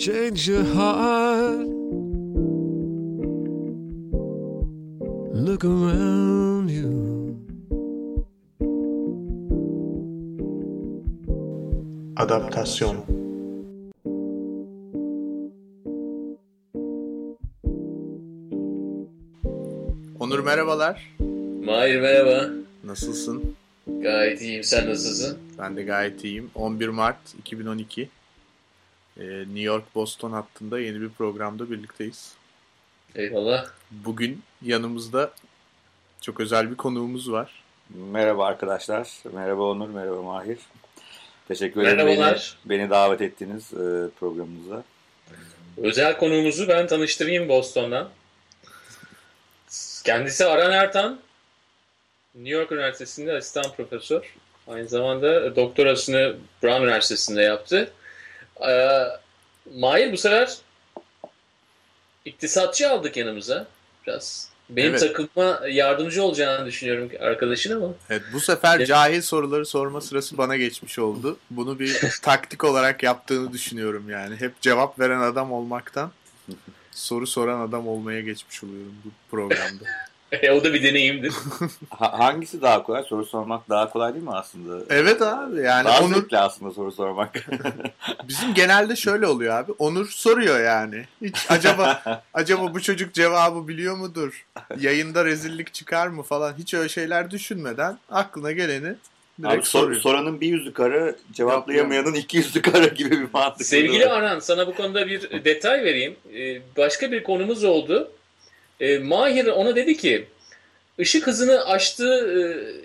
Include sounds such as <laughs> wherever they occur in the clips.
change your heart. Look around you. Adaptasyon Onur merhabalar. Mahir merhaba. Nasılsın? Gayet iyiyim. Sen nasılsın? Ben de gayet iyiyim. 11 Mart 2012. Ee, New York-Boston hattında yeni bir programda birlikteyiz. Eyvallah. Bugün yanımızda çok özel bir konuğumuz var. Merhaba arkadaşlar. Merhaba Onur, merhaba Mahir. Teşekkür ederim beni, beni davet ettiğiniz e, programımıza. Özel konuğumuzu ben tanıştırayım Boston'dan. Kendisi Aran Ertan. New York Üniversitesi'nde asistan profesör. Aynı zamanda doktorasını Brown Üniversitesi'nde yaptı. Ee, Mahir bu sefer iktisatçı aldık yanımıza. Biraz benim Evet. takılma yardımcı olacağını düşünüyorum arkadaşın ama. Evet, bu sefer Evet. cahil soruları sorma sırası bana geçmiş oldu. Bunu bir <laughs> taktik olarak yaptığını düşünüyorum yani. Hep cevap veren adam olmaktan soru soran adam olmaya geçmiş oluyorum bu programda. <laughs> <laughs> E, o da bir deneyimdir. <laughs> Ha- hangisi daha kolay? Soru sormak daha kolay değil mi aslında? Evet abi yani daha Onur aslında soru sormak. <laughs> bizim genelde şöyle oluyor abi. Onur soruyor yani. Hiç acaba acaba bu çocuk cevabı biliyor mudur? Yayında rezillik çıkar mı falan hiç öyle şeyler düşünmeden aklına geleni direkt Abi, sor- soruyor. soranın bir yüzü kara, cevaplayamayanın iki yüzü kara gibi bir mantık. Sevgili Aran sana bu konuda bir detay vereyim. Ee, başka bir konumuz oldu. Ee, Mahir ona dedi ki ışık hızını aştığı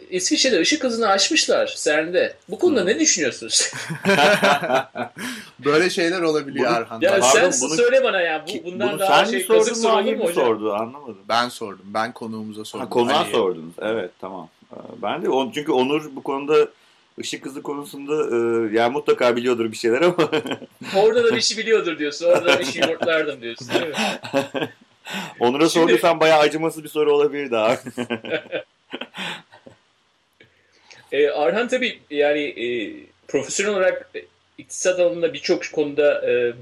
e, İsviçre'de ışık hızını aşmışlar CERN'de. Bu konuda Hmm. ne düşünüyorsunuz? <laughs> Böyle şeyler olabiliyor Bunu- Arhan. ya Pardon, sen bunu- söyle bana ya. Bu, bundan Bunu daha sen şey sordun, mu mi sordu? Anlamadım. Ben sordum. Ben konuğumuza sordum. Ha, konuğa Ali'ye. sordunuz. Evet tamam. Ee, Ben de on, çünkü Onur bu konuda ışık hızı konusunda e, yani mutlaka biliyordur bir şeyler ama Orada da bir <laughs> şey biliyordur diyorsun. Orada da bir şey yumurtlardım diyorsun. değil mi? <laughs> <laughs> Onur'a Şimdi- sorduysan bayağı acımasız bir soru olabilirdi abi. <laughs> E, Arhan tabii yani e, profesyonel olarak iktisat alanında birçok konuda e,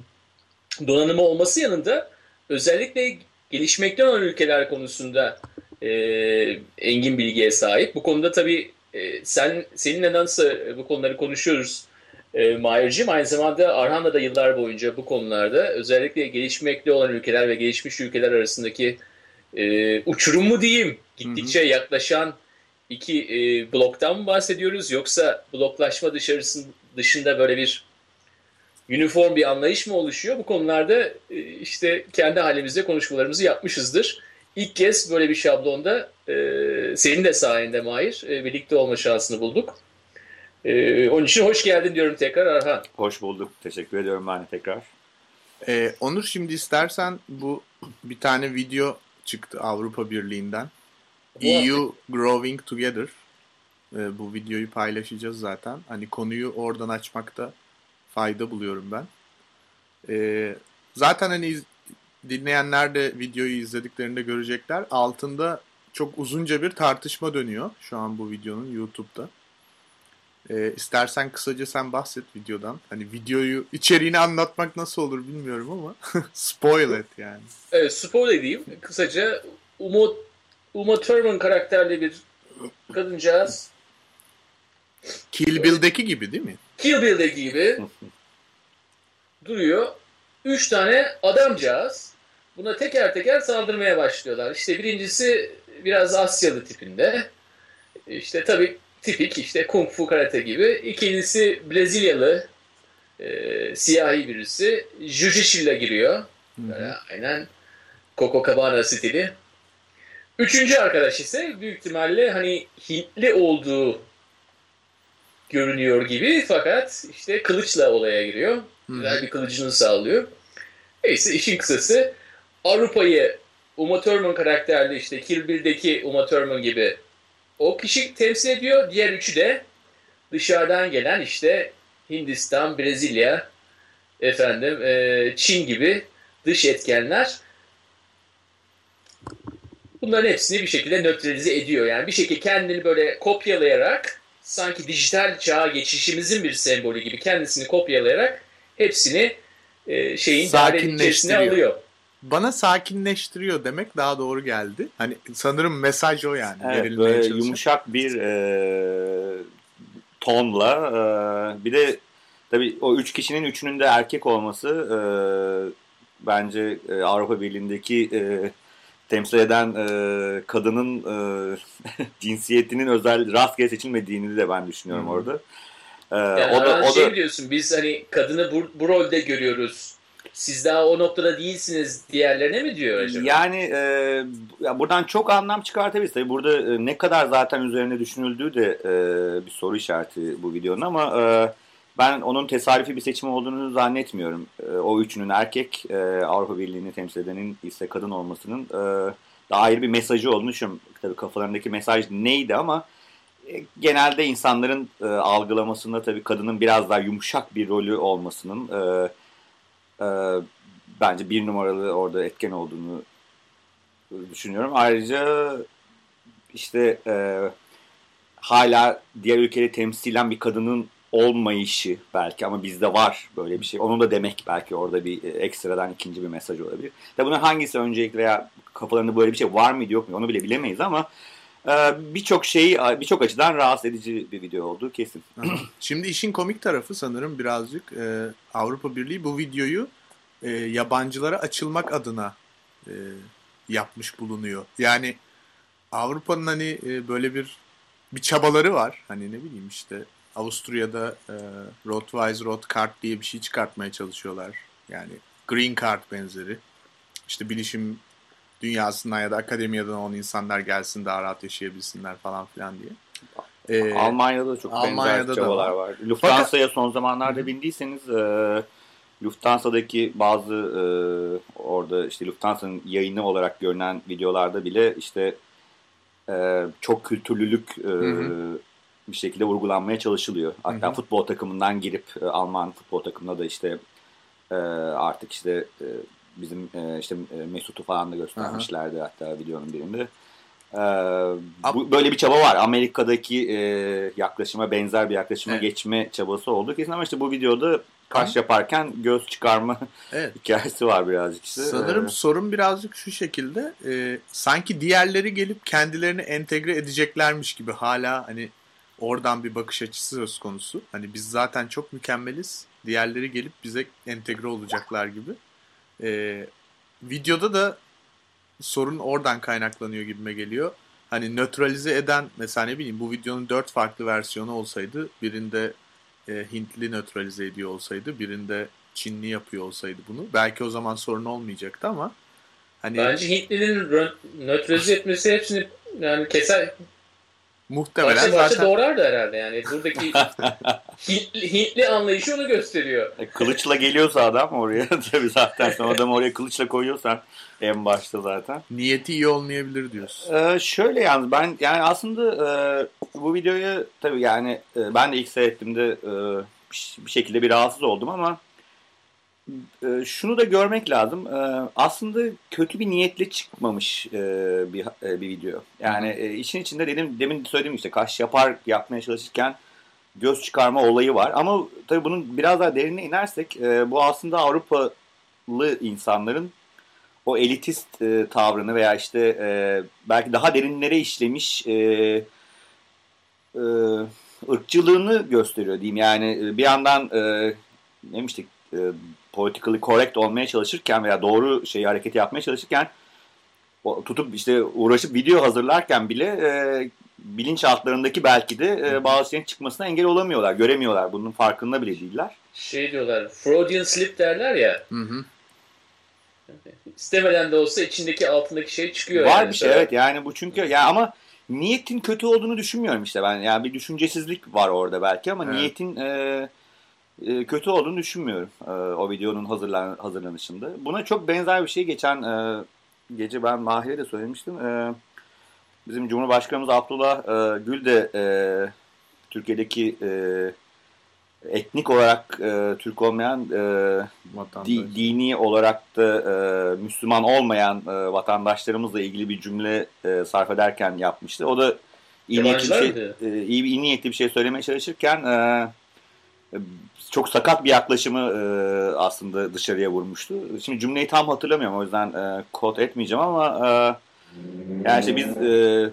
donanımı olması yanında özellikle gelişmekte olan ülkeler konusunda e, engin bilgiye sahip. Bu konuda tabii e, sen seninle nasıl bu konuları konuşuyoruz e, Mahir'cim. Aynı zamanda Arhan'la da yıllar boyunca bu konularda özellikle gelişmekte olan ülkeler ve gelişmiş ülkeler arasındaki e, uçurum mu diyeyim gittikçe yaklaşan iki e, bloktan mı bahsediyoruz yoksa bloklaşma dışarısın, dışında böyle bir uniform bir anlayış mı oluşuyor? Bu konularda e, işte kendi halimizde konuşmalarımızı yapmışızdır. İlk kez böyle bir şablonda e, senin de sayende Mahir e, birlikte olma şansını bulduk. E, onun için hoş geldin diyorum tekrar Arhan. Hoş bulduk. Teşekkür ediyorum ben tekrar. Ee, Onur şimdi istersen bu bir tane video çıktı Avrupa Birliği'nden. Bu EU Growing Together. Ee, bu videoyu paylaşacağız zaten. Hani konuyu oradan açmakta fayda buluyorum ben. Ee, zaten hani iz- dinleyenler de videoyu izlediklerinde görecekler. Altında çok uzunca bir tartışma dönüyor şu an bu videonun YouTube'da. Ee, istersen kısaca sen bahset videodan. Hani videoyu, içeriğini anlatmak nasıl olur bilmiyorum ama <laughs> spoil et yani. Evet, spoiler edeyim. Kısaca Uma, Uma Thurman karakterli bir kadıncağız Kill Bill'deki gibi değil mi? Kill Bill'deki gibi duruyor. Üç tane adamcağız buna teker teker saldırmaya başlıyorlar. İşte birincisi biraz Asyalı tipinde. İşte tabii tipik işte Kung Fu karate gibi. İkincisi Brezilyalı e, siyahi birisi. Jiu-Jitsu'yla giriyor. Böyle aynen Copacabana stili. Üçüncü arkadaş ise büyük ihtimalle hani Hintli olduğu görünüyor gibi fakat işte kılıçla olaya giriyor. Güzel bir kılıcını sağlıyor. Neyse işin kısası Avrupa'yı Uma Thurman karakterli işte Kill Bill'deki Uma Thurman gibi o kişi temsil ediyor. Diğer üçü de dışarıdan gelen işte Hindistan, Brezilya, efendim e, Çin gibi dış etkenler. Bunların hepsini bir şekilde nötralize ediyor. Yani bir şekilde kendini böyle kopyalayarak sanki dijital çağa geçişimizin bir sembolü gibi kendisini kopyalayarak hepsini e, şeyin dairenin içerisine alıyor. Bana sakinleştiriyor demek daha doğru geldi. Hani sanırım mesaj o yani. Evet, verilmeye böyle çalışan. yumuşak bir e, tonla e, bir de tabii o üç kişinin üçünün de erkek olması e, bence e, Avrupa Birliği'ndeki e, temsil eden e, kadının e, <laughs> cinsiyetinin özel rastgele seçilmediğini de ben düşünüyorum Hı. orada. E, Yani o da, o şey da diyorsun biz hani kadını bu, bu rolde görüyoruz. Siz daha o noktada değilsiniz diğerlerine mi diyor acaba? Yani e, buradan çok anlam çıkartabiliriz. Tabii burada e, ne kadar zaten üzerine düşünüldüğü de e, bir soru işareti bu videonun ama e, ben onun tesadüfi bir seçim olduğunu zannetmiyorum. E, o üçünün erkek, e, Avrupa Birliği'ni temsil edenin ise kadın olmasının e, ayrı bir mesajı düşünüyorum. Tabii kafalarındaki mesaj neydi ama e, genelde insanların e, algılamasında tabii kadının biraz daha yumuşak bir rolü olmasının e, e, bence bir numaralı orada etken olduğunu düşünüyorum. Ayrıca işte e, hala diğer ülkeleri temsilen bir kadının olmayışı belki ama bizde var böyle bir şey. Onu da demek belki orada bir e, ekstradan ikinci bir mesaj olabilir. Tabi bunun hangisi öncelikli veya kafalarında böyle bir şey var mıydı yok mu onu bile bilemeyiz ama birçok şeyi birçok açıdan rahatsız edici bir video olduğu kesin. Şimdi işin komik tarafı sanırım birazcık e, Avrupa Birliği bu videoyu e, yabancılara açılmak adına e, yapmış bulunuyor. Yani Avrupa'nın hani böyle bir bir çabaları var. Hani ne bileyim işte Avusturya'da e, Rotweiss Rot Card diye bir şey çıkartmaya çalışıyorlar. Yani Green Card benzeri. İşte bilişim dünyasından ya da akademiyadan olan insanlar gelsin daha rahat yaşayabilsinler falan filan diye. E, Almanya'da da çok Almanya'da benzer da çabalar var. var. Lufthansa'ya son zamanlarda bindiyseniz e, Lufthansa'daki bazı e, orada işte Lufthansa'nın yayını olarak görünen videolarda bile işte e, çok kültürlülük e, hı. bir şekilde vurgulanmaya çalışılıyor. Hatta Hı hı. futbol takımından girip e, Alman futbol takımına da işte e, artık işte e, bizim e, işte e, Mesut'u falan da göstermişlerdi hatta videonun birinde. E, bu, böyle bir çaba var. Amerika'daki e, yaklaşıma benzer bir yaklaşıma Evet. geçme çabası oldu kesin ama işte bu videoda kaş yaparken göz çıkarma <laughs> evet. hikayesi var birazcık işte. Sanırım E, sorun birazcık şu şekilde e, sanki diğerleri gelip kendilerini entegre edeceklermiş gibi hala hani oradan bir bakış açısı söz konusu. Hani biz zaten çok mükemmeliz. Diğerleri gelip bize entegre olacaklar gibi. E, videoda da sorun oradan kaynaklanıyor gibime geliyor. Hani nötralize eden mesela ne bileyim bu videonun dört farklı versiyonu olsaydı birinde e, Hintli nötralize ediyor olsaydı birinde Çinli yapıyor olsaydı bunu belki o zaman sorun olmayacaktı ama hani Bence Hintlilerin nötralize etmesi hepsini yani keser muhtemelen parça zaten doğrardı herhalde yani. Buradaki <laughs> Hintli, Hintli anlayışı onu gösteriyor. E, Kılıçla geliyorsa adam oraya <laughs> tabii zaten sen adamı oraya kılıçla koyuyorsan en başta zaten. niyeti iyi olmayabilir diyorsun. Ee, şöyle yalnız ben yani aslında e, bu videoyu tabii yani e, ben de ilk seyrettiğimde e, bir şekilde bir rahatsız oldum ama e, şunu da görmek lazım. E, aslında kötü bir niyetle çıkmamış e, bir e, bir video. Yani e, işin içinde dedim demin söylediğim işte kaş yapar yapmaya çalışırken göz çıkarma olayı var. Ama tabii bunun biraz daha derine inersek e, bu aslında Avrupalı insanların o elitist e, tavrını veya işte e, belki daha derinlere işlemiş e, e, ırkçılığını gösteriyor diyeyim. Yani bir yandan e, ne demiştik e, politically correct olmaya çalışırken veya doğru şeyi hareketi yapmaya çalışırken tutup işte uğraşıp video hazırlarken bile e, bilinçaltlarındaki belki de e, bazı şeyin çıkmasına engel olamıyorlar, göremiyorlar. Bunun farkında bile değiller. Şey diyorlar Freudian slip derler ya. Hı hı. İstemeden de olsa içindeki altındaki şey çıkıyor. Var yani. bir şey evet yani bu çünkü ya ama niyetin kötü olduğunu düşünmüyorum işte ben. Yani bir düşüncesizlik var orada belki ama Evet. niyetin e, e, kötü olduğunu düşünmüyorum e, o videonun hazırlan, hazırlanışında. Buna çok benzer bir şey geçen e, gece ben Mahir'e de söylemiştim. E, bizim Cumhurbaşkanımız Abdullah e, Gül de e, Türkiye'deki e, etnik olarak e, Türk olmayan e, Vatandaş. di- dini olarak da e, Müslüman olmayan e, vatandaşlarımızla ilgili bir cümle e, sarf ederken yapmıştı. O da iyi niyetli bir şey, e, iyi, iyi niyetli bir şey söylemeye çalışırken e, çok sakat bir yaklaşımı e, aslında dışarıya vurmuştu. Şimdi cümleyi tam hatırlamıyorum o yüzden e, kod etmeyeceğim ama e, yani işte biz e,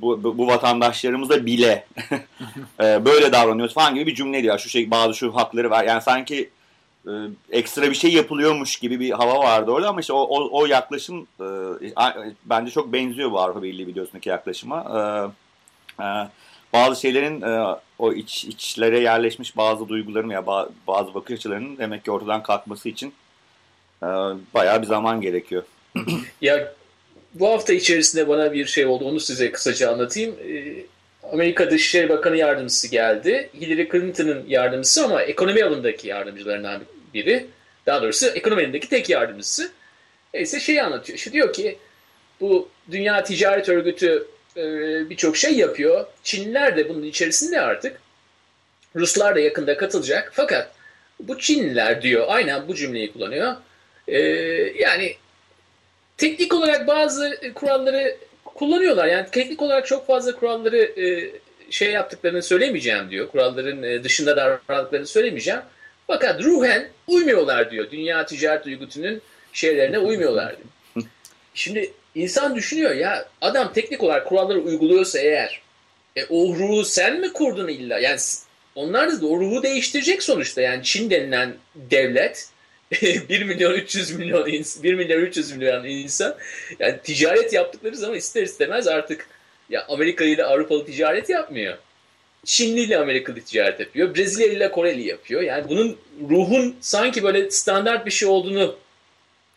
bu, bu, bu vatandaşlarımıza bile <laughs> e, böyle davranıyoruz falan gibi bir cümle diyor. Şu şey bazı şu hakları var. Yani sanki e, ekstra bir şey yapılıyormuş gibi bir hava vardı orada ama işte o, o, o yaklaşım e, bence çok benziyor bu Avrupa Birliği videosundaki yaklaşıma. E, e, bazı şeylerin e, o iç içlere yerleşmiş bazı duyguların ya bazı bakış açılarının demek ki ortadan kalkması için e, bayağı bir zaman gerekiyor. <clears throat> ya bu hafta içerisinde bana bir şey oldu. Onu size kısaca anlatayım. E, Amerika Dışişleri Bakanı Yardımcısı geldi. Hillary Clinton'ın yardımcısı ama ekonomi alanındaki yardımcılarından biri. Daha doğrusu ekonomi alanındaki tek yardımcısı. Neyse şeyi anlatıyor. Şu diyor ki bu Dünya Ticaret Örgütü birçok şey yapıyor. Çinliler de bunun içerisinde artık. Ruslar da yakında katılacak. Fakat bu Çinliler diyor, aynen bu cümleyi kullanıyor. E, yani teknik olarak bazı kuralları kullanıyorlar. Yani teknik olarak çok fazla kuralları e, şey yaptıklarını söylemeyeceğim diyor. Kuralların dışında davrandıklarını söylemeyeceğim. Fakat ruhen uymuyorlar diyor. Dünya Ticaret Örgütü'nün şeylerine uymuyorlar diyor. <laughs> Şimdi insan düşünüyor ya adam teknik olarak kuralları uyguluyorsa eğer e, o ruhu sen mi kurdun illa? Yani onlar da o ruhu değiştirecek sonuçta. Yani Çin denilen devlet <laughs> 1 milyon 300 milyon 1 milyon 300 milyon insan yani ticaret yaptıkları zaman ister istemez artık ya Amerika ile Avrupalı ticaret yapmıyor. Çinli ile Amerikalı ticaret yapıyor. Brezilya ile Koreli yapıyor. Yani bunun ruhun sanki böyle standart bir şey olduğunu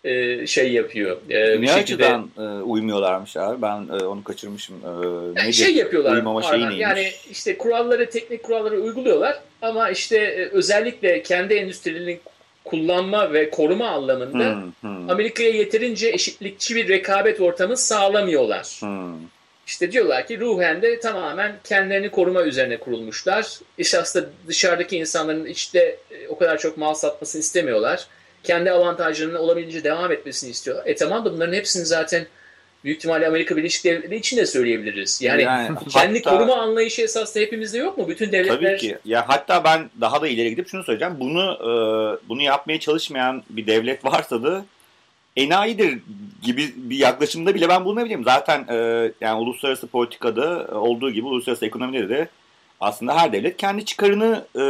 e, şey yapıyor. E, ne şekilde... açıdan e, uymuyorlarmış abi? Ben e, onu kaçırmışım. E, yani şey yapıyorlar. Uymama şeyi neymiş? Yani işte kuralları, teknik kuralları uyguluyorlar ama işte e, özellikle kendi endüstrilerini kullanma ve koruma anlamında hmm, hmm. Amerika'ya yeterince eşitlikçi bir rekabet ortamı sağlamıyorlar. Hmm. İşte diyorlar ki ruhen de tamamen kendilerini koruma üzerine kurulmuşlar. İşte aslında dışarıdaki insanların içte e, o kadar çok mal satmasını istemiyorlar kendi avantajlarının olabildiğince devam etmesini istiyorlar. E tamam da bunların hepsini zaten büyük ihtimalle Amerika Birleşik Devletleri için de söyleyebiliriz. Yani, yani kendi hatta, koruma anlayışı esasında hepimizde yok mu? Bütün devletler... Tabii ki. Ya hatta ben daha da ileri gidip şunu söyleyeceğim. Bunu e, bunu yapmaya çalışmayan bir devlet <laughs> varsa da enayidir gibi bir yaklaşımda bile ben bulunabilirim. Zaten e, yani uluslararası politikada olduğu gibi uluslararası ekonomide de aslında her devlet kendi çıkarını e,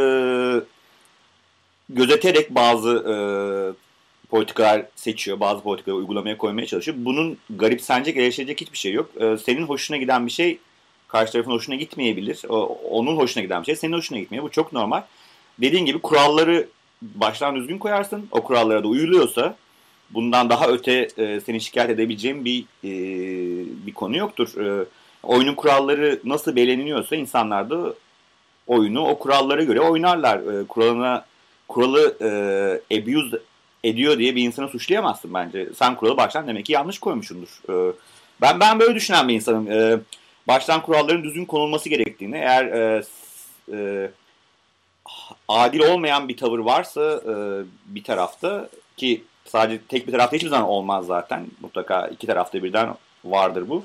gözeterek bazı e, politikalar seçiyor, bazı politikaları uygulamaya koymaya çalışıyor. Bunun garip sence gelişecek hiçbir şey yok. E, senin hoşuna giden bir şey karşı tarafın hoşuna gitmeyebilir. O, onun hoşuna giden bir şey senin hoşuna gitmiyor. Bu çok normal. Dediğin gibi kuralları baştan düzgün koyarsın. O kurallara da uyuluyorsa bundan daha öte e, seni şikayet edebileceğim bir e, bir konu yoktur. E, oyunun kuralları nasıl belirleniyorsa insanlar da oyunu o kurallara göre oynarlar. E, kuralına kuralı e, abuse ediyor diye bir insanı suçlayamazsın bence. Sen kuralı baştan demek ki yanlış koymuşsundur. E, ben ben böyle düşünen bir insanım. E, baştan kuralların düzgün konulması gerektiğini, eğer e, e, adil olmayan bir tavır varsa e, bir tarafta ki sadece tek bir tarafta hiçbir zaman olmaz zaten. Mutlaka iki tarafta birden vardır bu.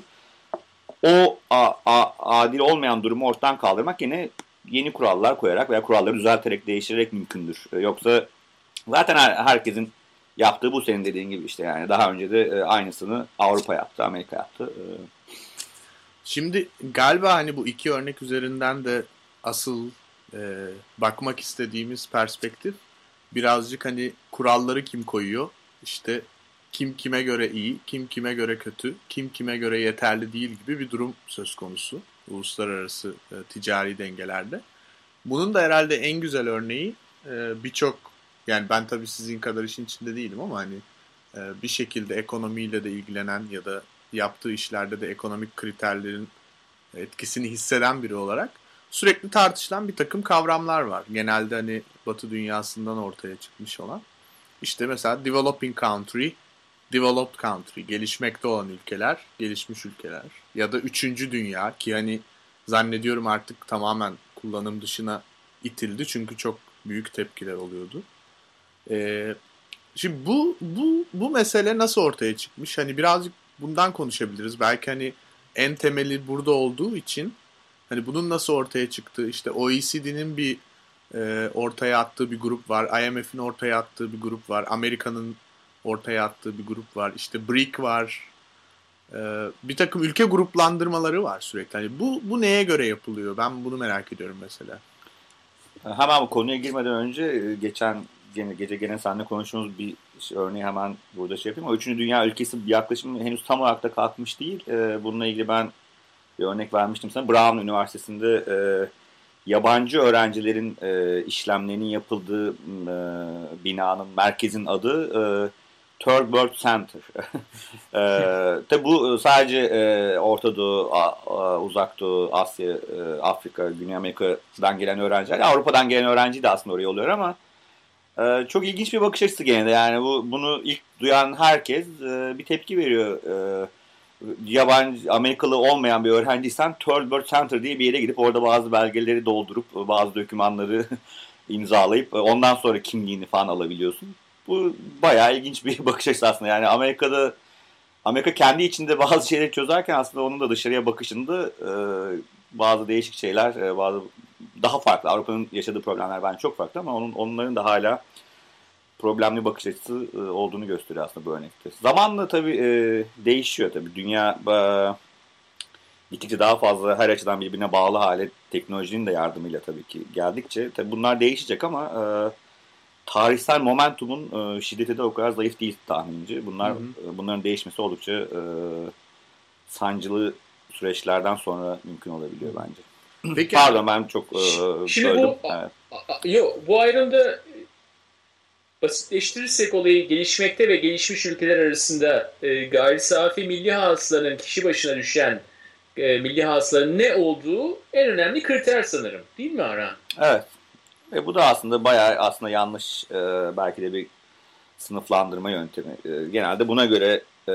O a, a, adil olmayan durumu ortadan kaldırmak yine yeni kurallar koyarak veya kuralları düzelterek değiştirerek mümkündür. E, yoksa zaten her, herkesin yaptığı bu senin dediğin gibi işte yani daha önce de e, aynısını Avrupa yaptı, Amerika yaptı. E. Şimdi galiba hani bu iki örnek üzerinden de asıl e, bakmak istediğimiz perspektif birazcık hani kuralları kim koyuyor? İşte kim kime göre iyi, kim kime göre kötü, kim kime göre yeterli değil gibi bir durum söz konusu uluslararası e, ticari dengelerde. Bunun da herhalde en güzel örneği e, birçok yani ben tabii sizin kadar işin içinde değilim ama hani e, bir şekilde ekonomiyle de ilgilenen ya da yaptığı işlerde de ekonomik kriterlerin etkisini hisseden biri olarak sürekli tartışılan bir takım kavramlar var. Genelde hani Batı dünyasından ortaya çıkmış olan. İşte mesela developing country, developed country, gelişmekte olan ülkeler, gelişmiş ülkeler ya da üçüncü dünya ki hani zannediyorum artık tamamen kullanım dışına itildi çünkü çok büyük tepkiler oluyordu. Ee, şimdi bu bu bu mesele nasıl ortaya çıkmış? Hani birazcık bundan konuşabiliriz. Belki hani en temeli burada olduğu için hani bunun nasıl ortaya çıktığı işte OECD'nin bir e, ortaya attığı bir grup var. IMF'in ortaya attığı bir grup var. Amerika'nın ortaya attığı bir grup var. İşte BRIC var. E, bir takım ülke gruplandırmaları var sürekli. Hani bu, bu neye göre yapılıyor? Ben bunu merak ediyorum mesela. Hemen bu konuya girmeden önce e, geçen gene, gece gene seninle konuştuğumuz bir örneği hemen burada şey yapayım. Üçüncü dünya ülkesi yaklaşım henüz tam olarak da kalkmış değil. E, bununla ilgili ben bir örnek vermiştim sana. Brown Üniversitesi'nde e, yabancı öğrencilerin e, işlemlerinin yapıldığı e, binanın merkezin adı e, Third World Center. <laughs> e, tabi bu sadece e, Orta Doğu, a, a, Uzak Doğu, Asya, e, Afrika, Güney Amerika'dan gelen öğrenciler. Avrupa'dan gelen öğrenci de aslında oraya oluyor ama e, çok ilginç bir bakış açısı gene de. Yani bu bunu ilk duyan herkes e, bir tepki veriyor. E, yabancı Amerikalı olmayan bir öğrenciysen Third World Center diye bir yere gidip orada bazı belgeleri doldurup bazı dokümanları <laughs> imzalayıp ondan sonra kimliğini falan alabiliyorsun. Bu bayağı ilginç bir <laughs> bakış açısı aslında. Yani Amerika'da Amerika kendi içinde <laughs> bazı şeyleri çözerken aslında onun da dışarıya bakışında e, bazı değişik şeyler, e, bazı daha farklı. Avrupa'nın yaşadığı problemler bence çok farklı ama onun onların da hala problemli bakış açısı e, olduğunu gösteriyor aslında bu örnekte. Zamanla tabii e, değişiyor tabii. Dünya e, gittikçe daha fazla her açıdan birbirine bağlı hale teknolojinin de yardımıyla tabii ki geldikçe tabii bunlar değişecek ama e, tarihsel momentumun e, şiddeti de o kadar zayıf değil tahminimce. Bunlar hı hı. E, bunların değişmesi oldukça e, sancılı süreçlerden sonra mümkün olabiliyor bence. Peki, Pardon ben çok e, Şimdi böldüm. bu evet. yok bu ayrımda basitleştirirsek olayı gelişmekte ve gelişmiş ülkeler arasında e, gayri safi milli hasılanın kişi başına düşen e, milli hasılanın ne olduğu en önemli kriter sanırım. Değil mi Aran? Evet. Ve bu da aslında bayağı aslında yanlış e, belki de bir sınıflandırma yöntemi. E, genelde buna göre e,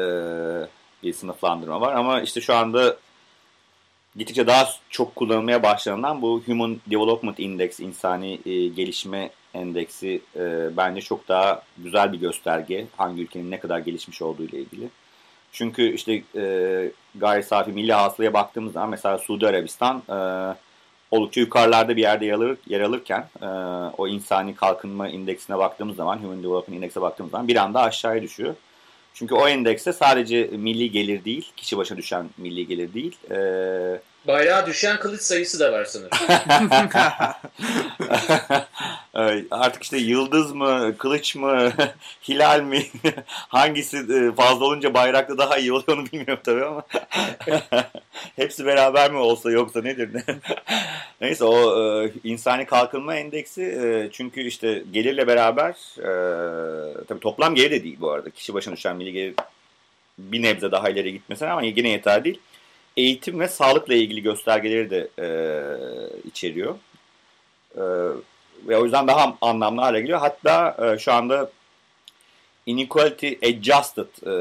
bir sınıflandırma var ama işte şu anda gittikçe daha çok kullanılmaya başlanan bu Human Development Index, insani e, gelişme endeksi e, bence çok daha güzel bir gösterge hangi ülkenin ne kadar gelişmiş olduğu ile ilgili. Çünkü işte e, gayri safi milli hasılaya baktığımız zaman mesela Suudi Arabistan e, oldukça yukarılarda bir yerde yer, alır, yer alırken e, o insani kalkınma indeksine baktığımız zaman, Human Development Index'e baktığımız zaman bir anda aşağıya düşüyor. Çünkü o endekste sadece milli gelir değil, kişi başına düşen milli gelir değil. E, Bayrağa düşen kılıç sayısı da var sanırım. <laughs> <laughs> Artık işte yıldız mı, kılıç mı, <laughs> hilal mi hangisi e, fazla olunca bayrakta daha iyi oluyor onu bilmiyorum tabii ama hepsi beraber mi olsa yoksa nedir ne? Neyse o e, insani kalkınma endeksi e, çünkü işte gelirle beraber tabii toplam gelir de değil bu arada. Kişi başına düşen milli gelir bir nebze daha ileri gitmesine ama yine yeter değil eğitim ve sağlıkla ilgili göstergeleri de e, içeriyor. E, ve o yüzden daha anlamlı hale geliyor. Hatta e, şu anda inequality adjusted e,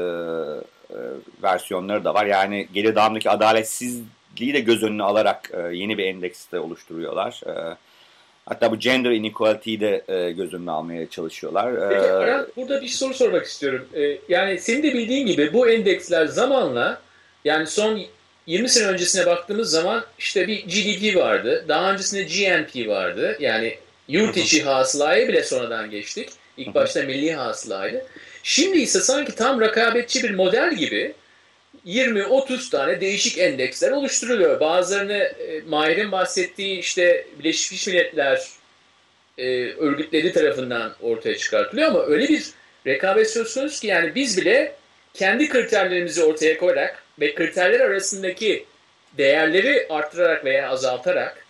e, versiyonları da var. Yani gelir dağımdaki adaletsizliği de göz önüne alarak e, yeni bir endeks de oluşturuyorlar. E, hatta bu gender inequality'yi de e, göz önüne almaya çalışıyorlar. Peki Aran, burada bir soru sormak istiyorum. E, yani senin de bildiğin gibi bu endeksler zamanla yani son 20 sene öncesine baktığımız zaman işte bir GDP vardı. Daha öncesinde GNP vardı. Yani yurt içi hasılaya bile sonradan geçtik. İlk başta milli hasılaydı. Şimdi ise sanki tam rekabetçi bir model gibi 20-30 tane değişik endeksler oluşturuluyor. Bazılarını e, Mahir'in bahsettiği işte Birleşmiş Milletler e, örgütleri tarafından ortaya çıkartılıyor ama öyle bir rekabet söz konusu ki yani biz bile kendi kriterlerimizi ortaya koyarak ve kriterler arasındaki değerleri arttırarak veya azaltarak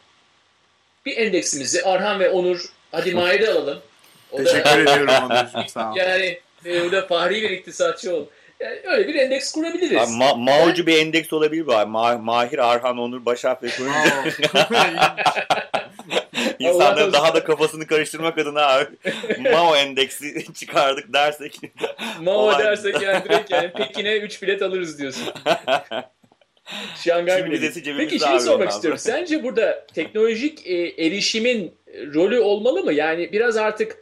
bir endeksimizi Arhan ve Onur hadi Mahir'i alalım. O Teşekkür da, ediyorum Onurcuğum sağ ol. Yani e, o da fahri bir iktisatçı ol. Yani öyle bir endeks kurabiliriz. Ma Mao'cu bir endeks olabilir bu. Ma Mahir, Arhan, Onur, Başak ve <laughs> İnsanların daha da kafasını karıştırmak adına abi, Mao endeksi <laughs> çıkardık dersek. Mao dersek yani direkt yani Pekin'e 3 bilet alırız diyorsun. <laughs> Şangay bileti. Peki şeyi sormak istiyorum. Sence burada teknolojik e, erişimin rolü olmalı mı? Yani biraz artık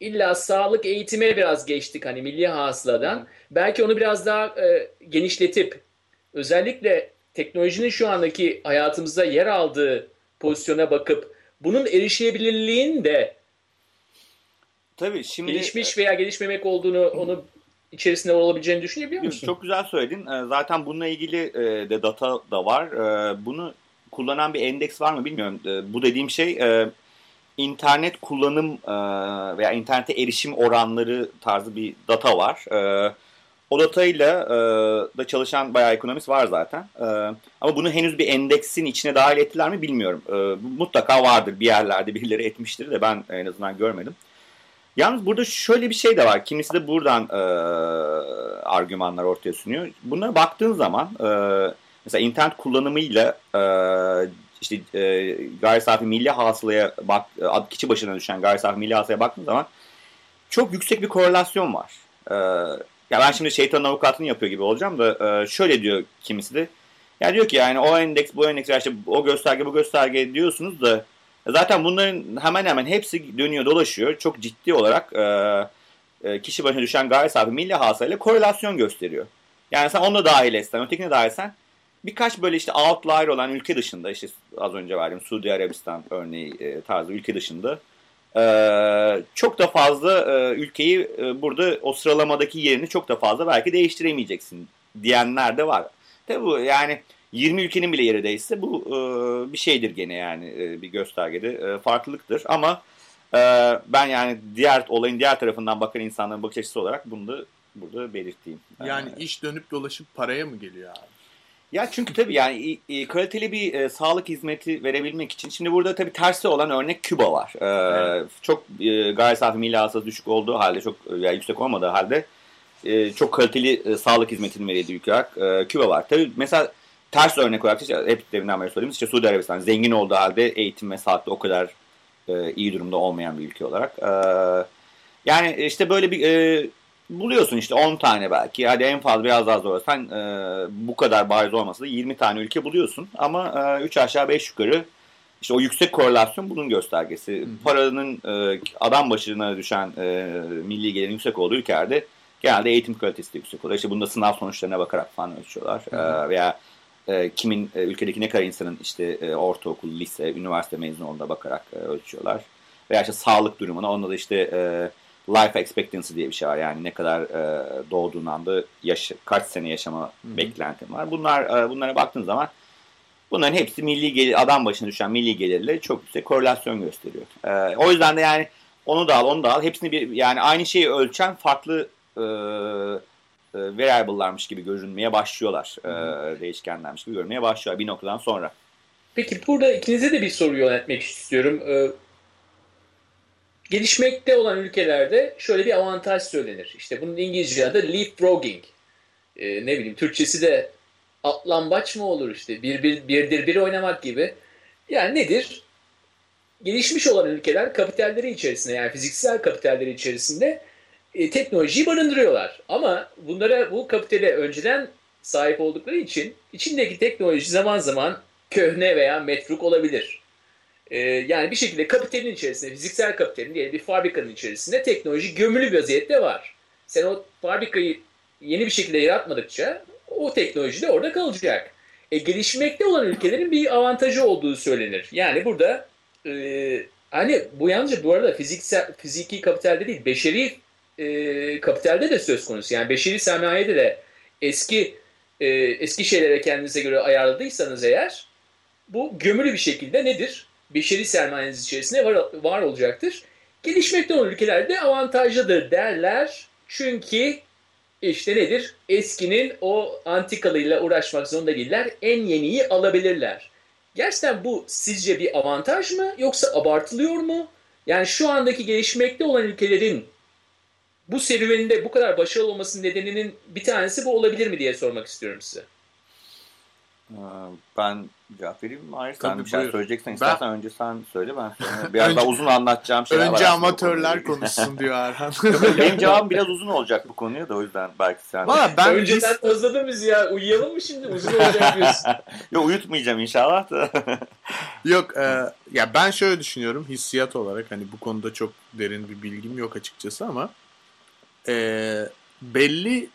illa sağlık eğitime biraz geçtik hani milli hasıladan. Belki onu biraz daha e, genişletip özellikle teknolojinin şu andaki hayatımızda yer aldığı pozisyona bakıp bunun erişebilirliğin de Tabii şimdi gelişmiş veya gelişmemek olduğunu onu içerisinde olabileceğini düşünebiliyor musun? Çok güzel söyledin. Ee, Zaten bununla ilgili e, de data da var. Bunu kullanan bir endeks var mı bilmiyorum. Bu dediğim şey e, internet kullanım e, veya internete erişim oranları tarzı bir data var. Ee, O datayla e, da çalışan bayağı ekonomist var zaten. Ee, Ama bunu henüz bir endeksin içine dahil ettiler mi bilmiyorum. Ee, Mutlaka vardır bir yerlerde birileri etmiştir de ben en azından görmedim. Yalnız burada şöyle bir şey de var. Kimisi de buradan e, argümanlar ortaya sunuyor. Bunlara baktığın zaman e, mesela internet kullanımıyla e, işte e, gayri safi milli hasılaya bak, e, kişi başına düşen gayri safi milli hasılaya baktığın zaman çok yüksek bir korelasyon var. E, ya ben şimdi şeytanın avukatını yapıyor gibi olacağım da e, şöyle diyor kimisi de. Ya diyor ki yani o endeks bu endeks işte o gösterge bu gösterge diyorsunuz da Zaten bunların hemen hemen hepsi dönüyor dolaşıyor. Çok ciddi olarak e, e, kişi başına düşen gayri safi milli hasılayla korelasyon gösteriyor. Yani sen onu da dahil etsen, ötekini dahil etsen birkaç böyle işte outlier olan ülke dışında işte az önce verdiğim Suudi Arabistan örneği e, tarzı ülke dışında e, çok da fazla e, ülkeyi e, burada o sıralamadaki yerini çok da fazla belki değiştiremeyeceksin diyenler de var. Tabi bu yani 20 ülkenin bile yeri değişse bu e, bir şeydir gene yani e, bir göstergede e, farklılıktır ama e, ben yani diğer olayın diğer tarafından bakan insanların bakış açısı olarak bunu da burada belirteyim. Yani E, iş dönüp dolaşıp paraya mı geliyor abi? Ya çünkü tabii yani e, kaliteli bir e, sağlık hizmeti verebilmek için şimdi burada tabii tersi olan örnek Küba var. E, Evet. Çok e, gayri safi milli hasılası düşük olduğu halde çok e, yani yüksek olmadığı halde e, çok kaliteli e, sağlık hizmetini verildiği ülke olarak e, Küba var. Tabii mesela ters örnek olarak işte hep deminden beri söylediğimiz işte Suudi Arabistan zengin olduğu halde eğitim ve sağlıkta o kadar e, iyi durumda olmayan bir ülke olarak. E, yani işte böyle bir e, buluyorsun işte 10 tane belki hadi en fazla biraz daha zor. Sen e, bu kadar bariz olmasa da 20 tane ülke buluyorsun ama 3 aşağı 5 yukarı işte o yüksek korelasyon bunun göstergesi. Hı. Paranın e, adam başına düşen e, milli gelirin yüksek olduğu ülkelerde genelde eğitim kalitesi de yüksek oluyor. İşte bunda sınav sonuçlarına bakarak falan ölçüyorlar. E, veya e, kimin e, ülkedeki ne kadar insanın işte e, ortaokul, lise, üniversite mezunu olduğuna bakarak e, ölçüyorlar. Veya işte sağlık durumuna onda da işte e, life expectancy diye bir şey var. Yani ne kadar e, doğduğun anda yaş kaç sene yaşama hı. beklentin var. Bunlar e, bunlara baktığın zaman bunların hepsi milli gelir, adam başına düşen milli gelirle çok yüksek korelasyon gösteriyor. E, o yüzden de yani onu da al, onu da al. Hepsini bir yani aynı şeyi ölçen farklı e, e, variable'larmış gibi görünmeye başlıyorlar. E, değişkenlermiş gibi görünmeye başlıyor bir noktadan sonra. Peki burada ikinize de bir soru yöneltmek istiyorum. Ee, gelişmekte olan ülkelerde şöyle bir avantaj söylenir. İşte bunun İngilizce adı leapfrogging. Ee, ne bileyim Türkçesi de atlambaç mı olur işte bir, bir, birdir bir oynamak gibi. Yani nedir? Gelişmiş olan ülkeler kapitalleri içerisinde yani fiziksel kapitalleri içerisinde e, teknolojiyi barındırıyorlar. Ama bunlara bu kapitale önceden sahip oldukları için içindeki teknoloji zaman zaman köhne veya metruk olabilir. Ee, yani bir şekilde kapitalin içerisinde, fiziksel kapitalin diyelim bir fabrikanın içerisinde teknoloji gömülü bir vaziyette var. Sen o fabrikayı yeni bir şekilde yaratmadıkça o teknoloji de orada kalacak. E, gelişmekte olan ülkelerin bir avantajı olduğu söylenir. Yani burada e, hani bu yalnızca bu arada fiziksel, fiziki kapitalde değil, beşeri e, kapitalde de söz konusu. Yani beşeri sermayede de eski e, eski şeylere kendinize göre ayarladıysanız eğer bu gömülü bir şekilde nedir? Beşeri sermayeniz içerisinde var, var olacaktır. Gelişmekte olan ülkelerde avantajlıdır derler. Çünkü işte nedir? Eskinin o antikalıyla uğraşmak zorunda değiller. En yeniyi alabilirler. Gerçekten bu sizce bir avantaj mı yoksa abartılıyor mu? Yani şu andaki gelişmekte olan ülkelerin bu serüveninde bu kadar başarılı olmasının nedeninin bir tanesi bu olabilir mi diye sormak istiyorum size. Ee, Ben cevap vereyim mi? Hayır. Tabii, sen bir şey söyleyeceksen Ben- istersen önce sen söyle ben sonra biraz Önce- daha uzun anlatacağım şeyler var. Önce amatörler konuşsun diyor Erhan. <laughs> Benim cevabım biraz uzun olacak bu konuya da o yüzden belki sen... Valla ben Önceden biz- özledin bizi ya. Uyuyalım mı şimdi? Uzun olacak diyorsun. <laughs> Yok uyutmayacağım inşallah da. <laughs> Yok e, ya ben şöyle düşünüyorum hissiyat olarak hani bu konuda çok derin bir bilgim yok açıkçası ama e, belli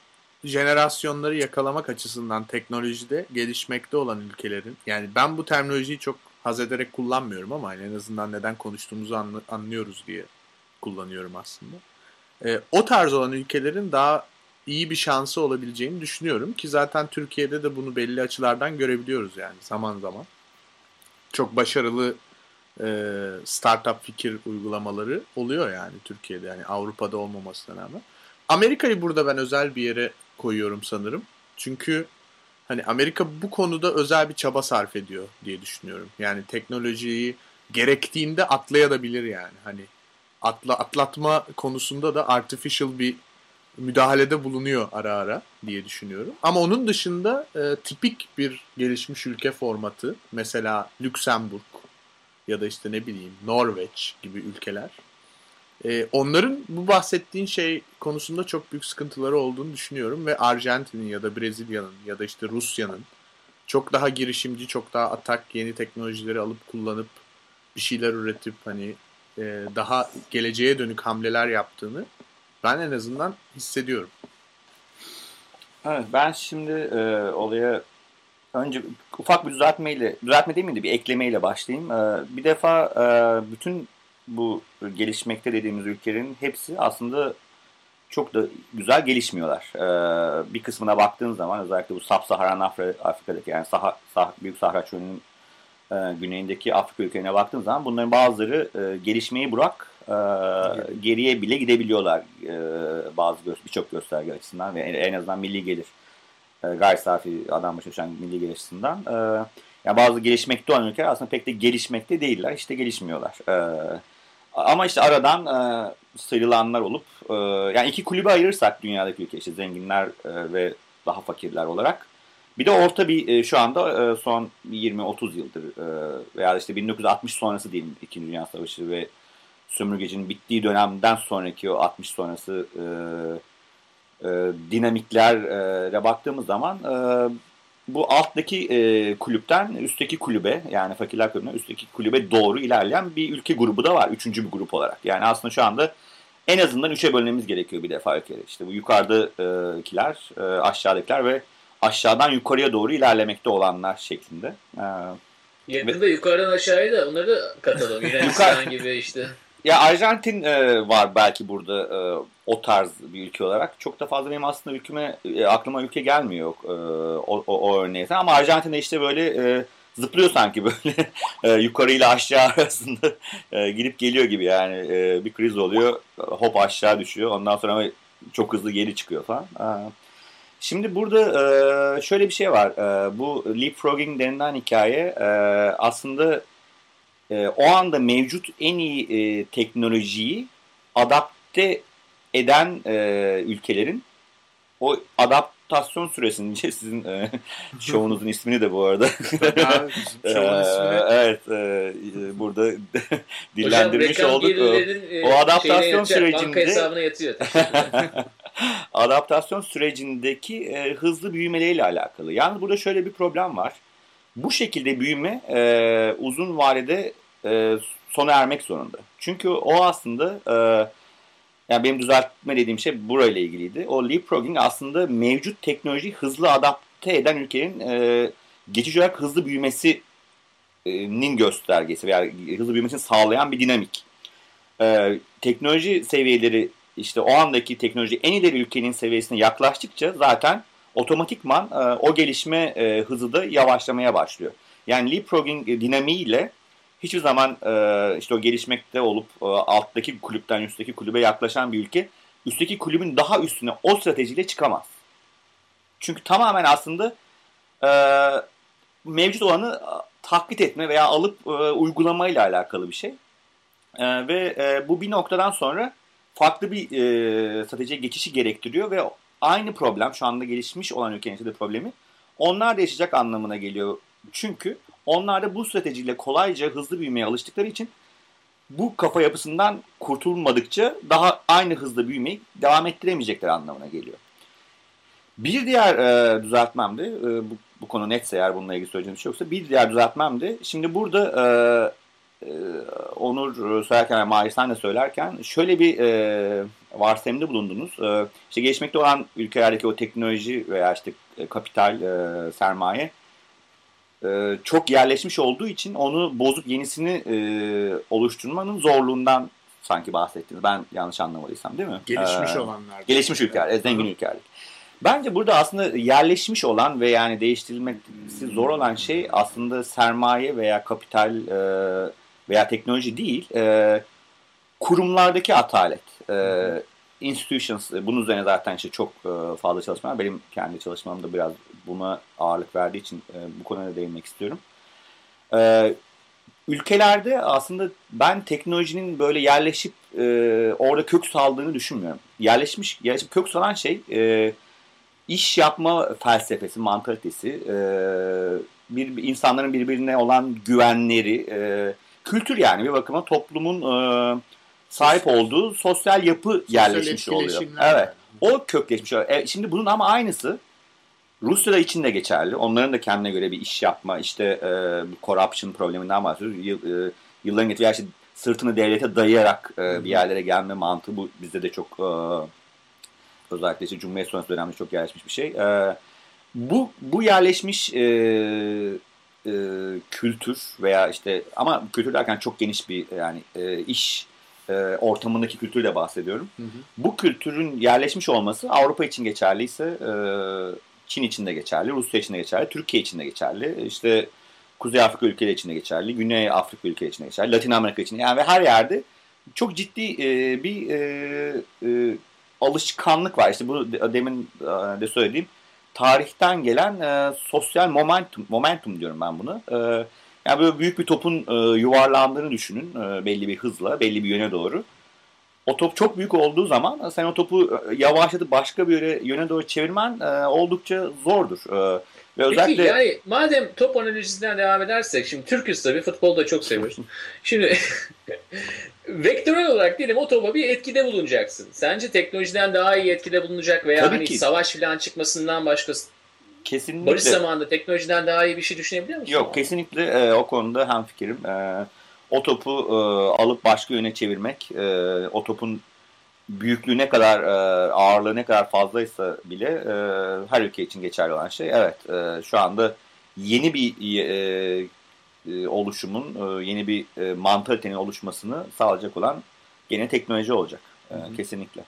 jenerasyonları yakalamak açısından teknolojide gelişmekte olan ülkelerin yani ben bu terminolojiyi çok haz ederek kullanmıyorum ama hani en azından neden konuştuğumuzu anlıyoruz diye kullanıyorum aslında. E, o tarz olan ülkelerin daha iyi bir şansı olabileceğini düşünüyorum ki zaten Türkiye'de de bunu belli açılardan görebiliyoruz yani zaman zaman. Çok başarılı e, startup fikir uygulamaları oluyor yani Türkiye'de yani Avrupa'da olmamasına rağmen. Amerika'yı burada ben özel bir yere koyuyorum sanırım. Çünkü hani Amerika bu konuda özel bir çaba sarf ediyor diye düşünüyorum. Yani teknolojiyi gerektiğinde atlayabilir yani. Hani atla, atlatma konusunda da artificial bir müdahalede bulunuyor ara ara diye düşünüyorum. Ama onun dışında e, tipik bir gelişmiş ülke formatı mesela Lüksemburg ya da işte ne bileyim Norveç gibi ülkeler. E, onların bu bahsettiğin şey konusunda çok büyük sıkıntıları olduğunu düşünüyorum ve Arjantin'in ya da Brezilya'nın ya da işte Rusya'nın çok daha girişimci, çok daha atak yeni teknolojileri alıp kullanıp bir şeyler üretip hani e, daha geleceğe dönük hamleler yaptığını ben en azından hissediyorum. Evet, ben şimdi e, olaya önce ufak bir düzeltmeyle, düzeltme değil miydi? Bir eklemeyle başlayayım. E, bir defa e, bütün bu gelişmekte dediğimiz ülkelerin hepsi aslında çok da güzel gelişmiyorlar. E, bir kısmına baktığın zaman özellikle bu Sub-Saharan Afrika'daki yani Sah Sah Büyük Sahra Çölü'nün e, güneyindeki Afrika ülkelerine baktığın zaman bunların bazıları e, gelişmeyi bırak e, geriye bile gidebiliyorlar e, bazı birçok gösterge açısından ve en azından milli gelir e, gayri safi adam başı düşen milli gelir açısından. E, yani bazı gelişmekte olan ülkeler aslında pek de gelişmekte değiller. işte gelişmiyorlar. E, ama işte aradan e, sıyrılanlar olup e, yani iki kulübe ayırırsak dünyadaki ülke işte zenginler e, ve daha fakirler olarak. Bir de orta bir e, şu anda e, son 20-30 yıldır e, veya işte 1960 sonrası diyelim İkinci Dünya Savaşı ve sömürgecinin bittiği dönemden sonraki o 60 sonrası e, e, dinamiklere baktığımız zaman e, bu alttaki e, kulüpten üstteki kulübe yani fakirler kulübünden üstteki kulübe doğru ilerleyen bir ülke grubu da var. Üçüncü bir grup olarak. Yani aslında şu anda en azından üçe bölmemiz gerekiyor bir defa ülkeleri. İşte bu yukarıdakiler, e, aşağıdakiler ve aşağıdan yukarıya doğru ilerlemekte olanlar şeklinde. E, Yakında ve, yukarıdan aşağıya da onları da katalım. <laughs> Yunanistan gibi işte. Ya Arjantin e, var belki burada e, o tarz bir ülke olarak. Çok da fazla benim aslında ülkeme e, aklıma ülke gelmiyor e, o, o, o örneğe. Ama Arjantin'de işte böyle e, zıplıyor sanki böyle <laughs> e, yukarı ile aşağı arasında e, gidip geliyor gibi yani e, bir kriz oluyor hop aşağı düşüyor ondan sonra çok hızlı geri çıkıyor falan. E, şimdi burada e, şöyle bir şey var e, bu leapfrogging denilen hikaye e, aslında e, o anda mevcut en iyi e, teknolojiyi adapte eden e, ülkelerin o adaptasyon süresince <laughs> sizin e, şovunuzun ismini de bu arada <laughs> e, evet e, burada <laughs> dillendirmiş Hocam, olduk. O, o adaptasyon sürecinde yatıyor. adaptasyon sürecindeki e, hızlı büyümeleriyle alakalı. Yani burada şöyle bir problem var. Bu şekilde büyüme e, uzun vadede e, sona ermek zorunda. Çünkü o aslında e, yani benim düzeltme dediğim şey burayla ilgiliydi. O leapfrogging aslında mevcut teknolojiyi hızlı adapte eden ülkenin e, geçici olarak hızlı büyümesinin göstergesi veya hızlı büyümesini sağlayan bir dinamik. E, teknoloji seviyeleri işte o andaki teknoloji en ileri ülkenin seviyesine yaklaştıkça zaten otomatikman e, o gelişme e, hızı da yavaşlamaya başlıyor. Yani leapfrogging dinamiğiyle hiçbir zaman e, işte o gelişmekte olup e, alttaki kulüpten üstteki kulübe yaklaşan bir ülke üstteki kulübün daha üstüne o stratejiyle çıkamaz. Çünkü tamamen aslında e, mevcut olanı taklit etme veya alıp e, uygulamayla alakalı bir şey. E, ve e, bu bir noktadan sonra farklı bir e, stratejiye geçişi gerektiriyor ve aynı problem şu anda gelişmiş olan ülkenin de problemi onlar da yaşayacak anlamına geliyor. Çünkü onlar da bu stratejiyle kolayca hızlı büyümeye alıştıkları için bu kafa yapısından kurtulmadıkça daha aynı hızda büyümeyi devam ettiremeyecekler anlamına geliyor. Bir diğer e, düzeltmem e, bu, bu konu netse eğer bununla ilgili söyleyeceğim bir şey yoksa bir diğer düzeltmem de şimdi burada e, e, Onur söylerken ve Mahir de söylerken şöyle bir e, varsayımda bulundunuz. E, işte gelişmekte olan ülkelerdeki o teknoloji veya işte kapital, e, sermaye e, çok yerleşmiş olduğu için onu bozup yenisini e, oluşturmanın zorluğundan sanki bahsettiniz. Ben yanlış anlamadıysam değil mi? Gelişmiş Ee, olanlar. Gelişmiş ülkeler, e, zengin ülkeler. Bence burada aslında yerleşmiş olan ve yani değiştirilmesi zor olan şey aslında sermaye veya kapital e, veya teknoloji değil, e, kurumlardaki atalet. E, institutions, e, bunun üzerine zaten işte çok e, fazla çalışma var. Benim kendi çalışmamda biraz buna ağırlık verdiği için e, bu konuya değinmek istiyorum. Ülkelerde aslında ben teknolojinin böyle yerleşip orada kök saldığını düşünmüyorum. Yerleşmiş, yerleşip kök salan şey iş yapma felsefesi, mantalitesi, bir, insanların birbirine olan güvenleri, kültür yani bir bakıma toplumun sahip olduğu sosyal yapı yerleşmiş oluyor. Evet. O kökleşmiş. oluyor. E, şimdi bunun ama aynısı Rusya'da için de geçerli. Onların da kendine göre bir iş yapma, işte e, corruption probleminden bahsediyoruz. Yıl, e, yılların getirdiği işte sırtını devlete dayayarak e, bir yerlere gelme mantığı bu bizde de çok e, özellikle işte Cumhuriyet sonrası dönemde çok yerleşmiş bir şey. E, bu bu yerleşmiş e, e, kültür veya işte ama kültür derken çok geniş bir yani e, iş e, ortamındaki kültürle bahsediyorum. Hı hı. Bu kültürün yerleşmiş olması Avrupa için geçerliyse e, Çin için de geçerli, Rusya için de geçerli, Türkiye için de geçerli. İşte Kuzey Afrika ülkeleri için de geçerli, Güney Afrika ülkeleri için de geçerli, Latin Amerika için. Yani ve her yerde çok ciddi e, bir e, e, alışkanlık var. İşte bu de- demin e, de söylediğim tarihten gelen e, sosyal momentum, momentum diyorum ben bunu. E, yani böyle büyük bir topun e, yuvarlandığını düşünün e, belli bir hızla, belli bir yöne doğru. O top çok büyük olduğu zaman sen o topu e, yavaşlatıp başka bir yöne, yöne doğru çevirmen e, oldukça zordur. E, ve özellikle Peki yani madem top analojisinden devam edersek şimdi Türk'üz tabii futbolu da çok seviyoruz. <laughs> Şimdi <laughs> vektörel olarak diyelim o topa bir etkide bulunacaksın. Sence teknolojiden daha iyi etkide bulunacak veya Tabii hani ki. savaş filan çıkmasından başkası kesinlikle barış zamanında teknolojiden daha iyi bir şey düşünebiliyor musun? Yok kesinlikle e, o konuda hemfikirim. E, o topu e, alıp başka yöne çevirmek, e, o topun büyüklüğü ne kadar, e, ağırlığı ne kadar fazlaysa bile e, her ülke için geçerli olan şey. Evet e, şu anda yeni bir e, e, oluşumun, e, yeni bir e, mantalitenin oluşmasını sağlayacak olan gene teknoloji olacak. E, kesinlikle.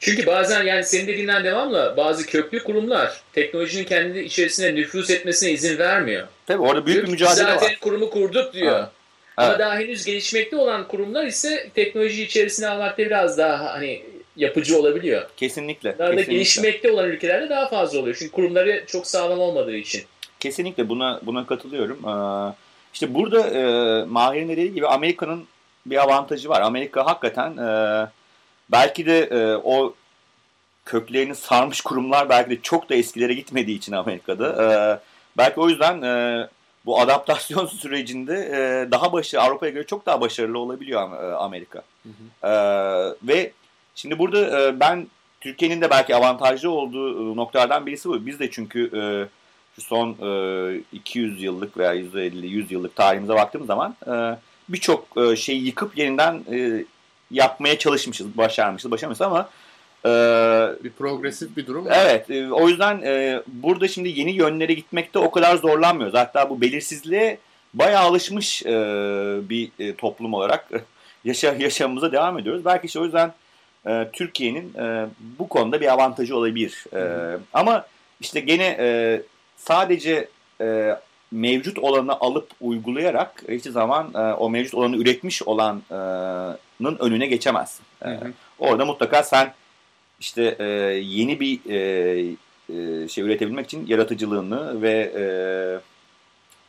Çünkü bazen yani senin dediğinden devamla bazı köklü kurumlar teknolojinin kendi içerisine nüfuz etmesine izin vermiyor. Tabii orada büyük Diyor bir mücadele Zaten var. kurumu kurduk diyor. Evet. Ama Evet. daha henüz gelişmekte olan kurumlar ise teknoloji içerisine almakta biraz daha hani yapıcı olabiliyor. Kesinlikle. Daha da kesinlikle. gelişmekte olan ülkelerde daha fazla oluyor. Çünkü kurumları çok sağlam olmadığı için. Kesinlikle buna buna katılıyorum. Ee, işte burada e, Mahir'in dediği gibi Amerika'nın bir avantajı var. Amerika hakikaten e, belki de e, o köklerini sarmış kurumlar belki de çok da eskilere gitmediği için Amerika'da. e, belki o yüzden e, bu adaptasyon <laughs> sürecinde e, daha başı Avrupa'ya göre çok daha başarılı olabiliyor e, Amerika. E, ve şimdi burada e, ben Türkiye'nin de belki avantajlı olduğu e, noktalardan birisi bu. Biz de çünkü e, şu son e, 200 yıllık veya 150-100 yıllık tarihimize baktığımız zaman e, birçok e, şeyi yıkıp yeniden e, yapmaya çalışmışız, başarmışız, başarmışız ama e, Bir progresif bir durum. evet e, o yüzden e, burada şimdi yeni yönlere gitmekte o kadar zorlanmıyoruz. Hatta bu belirsizliğe bayağı alışmış e, bir e, toplum olarak <laughs> yaşa, yaşamımıza devam ediyoruz. Belki işte o yüzden e, Türkiye'nin e, bu konuda bir avantajı olabilir. E, ama işte gene e, sadece e, mevcut olanı alıp uygulayarak hiçbir zaman e, o mevcut olanı üretmiş olanın önüne geçemezsin. Hı hı. orada mutlaka sen işte e, yeni bir e, e, şey üretebilmek için yaratıcılığını ve e,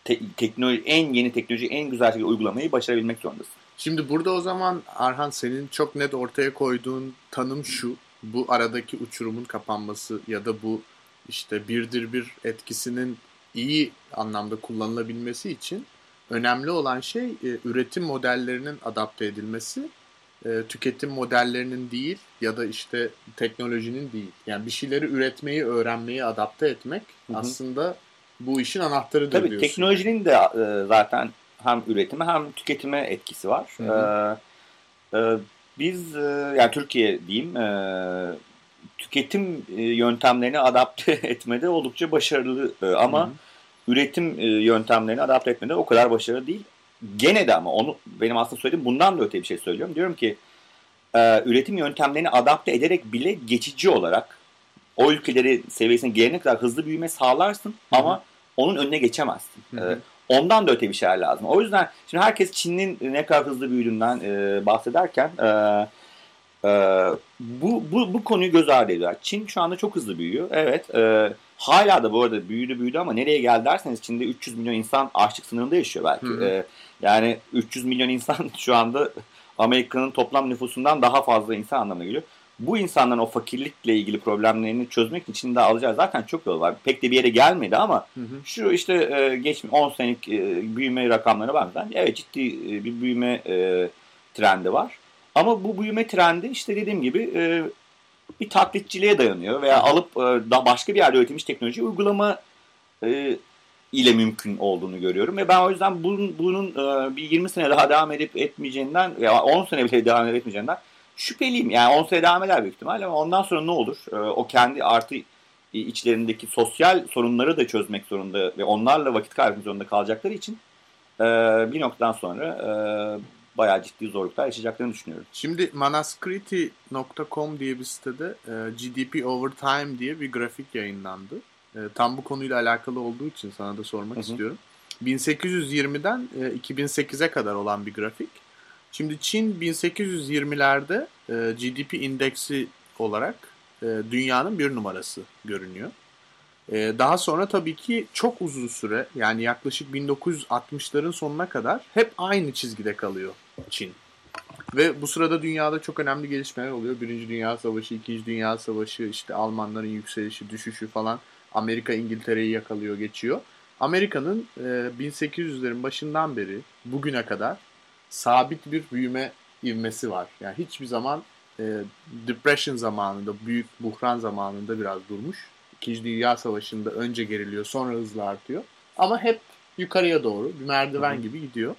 te- teknoloji en yeni teknoloji en güzel şekilde uygulamayı başarabilmek zorundasın. Şimdi burada o zaman Arhan senin çok net ortaya koyduğun tanım şu. Bu aradaki uçurumun kapanması ya da bu işte birdir bir etkisinin iyi anlamda kullanılabilmesi için önemli olan şey e, üretim modellerinin adapte edilmesi, e, tüketim modellerinin değil ya da işte teknolojinin değil. Yani bir şeyleri üretmeyi, öğrenmeyi adapte etmek Hı hı. aslında bu işin anahtarıdır Tabii diyorsun. teknolojinin de e, zaten hem üretime hem tüketime etkisi var. Hı hı. E, e, biz e, yani Türkiye diyeyim e, tüketim e, yöntemlerini adapte <laughs> etmede oldukça başarılı e, ama Hı hı. üretim e, yöntemlerini adapte etmede o kadar başarılı değil. Gene de ama onu benim aslında söylediğim bundan da öte bir şey söylüyorum. Diyorum ki e, üretim yöntemlerini adapte ederek bile geçici olarak o ülkeleri seviyesine gelene kadar hızlı büyüme sağlarsın Hı-hı. ama onun önüne geçemezsin. Hı-hı. E, ondan da öte bir şeyler lazım. O yüzden şimdi herkes Çin'in ne kadar hızlı büyüdüğünden e, bahsederken e, e, bu, bu, bu konuyu göz ardı ediyor. Çin şu anda çok hızlı büyüyor. Evet. E, hala da bu arada büyüdü büyüdü ama nereye geldi derseniz Çin'de 300 milyon insan açlık sınırında yaşıyor belki. Hı hı. E, yani 300 milyon insan <laughs> şu anda Amerika'nın toplam nüfusundan daha fazla insan anlamına geliyor. Bu insanların o fakirlikle ilgili problemlerini çözmek için Çin'de alacağı zaten çok yol var. Pek de bir yere gelmedi ama Hı hı. şu işte e, geç 10 senelik e, büyüme rakamlarına baktığında evet ciddi e, bir büyüme e, trendi var. Ama bu büyüme trendi işte dediğim gibi e, bir taklitçiliğe dayanıyor veya alıp e, daha başka bir yerde üretilmiş teknoloji uygulama e, ile mümkün olduğunu görüyorum ve ben o yüzden bunun, bunun e, bir 20 sene daha devam edip etmeyeceğinden ya 10 sene bile devam edip etmeyeceğinden şüpheliyim. Yani 10 sene devam eder büyük ihtimalle ama ondan sonra ne olur? E, o kendi artı içlerindeki sosyal sorunları da çözmek zorunda ve onlarla vakit kaybetmek zorunda kalacakları için e, bir noktadan sonra bayağı ciddi zorluklar yaşayacaklarını düşünüyorum. Şimdi manaskriti.com diye bir sitede GDP over time diye bir grafik yayınlandı. E, tam bu konuyla alakalı olduğu için sana da sormak Hı hı. istiyorum. 1820'den e, 2008'e kadar olan bir grafik. Şimdi Çin 1820'lerde e, GDP indeksi olarak e, dünyanın bir numarası görünüyor. E, daha sonra tabii ki çok uzun süre yani yaklaşık 1960'ların sonuna kadar hep aynı çizgide kalıyor Çin. Ve bu sırada dünyada çok önemli gelişmeler oluyor. Birinci Dünya Savaşı, İkinci Dünya Savaşı, işte Almanların yükselişi, düşüşü falan. Amerika İngiltere'yi yakalıyor, geçiyor. Amerika'nın e, 1800'lerin başından beri bugüne kadar sabit bir büyüme ivmesi var. Yani hiçbir zaman e, depression zamanında, büyük buhran zamanında biraz durmuş. İkinci Dünya Savaşı'nda önce geriliyor, sonra hızla artıyor. Ama hep yukarıya doğru bir merdiven Hı hı. gibi gidiyor.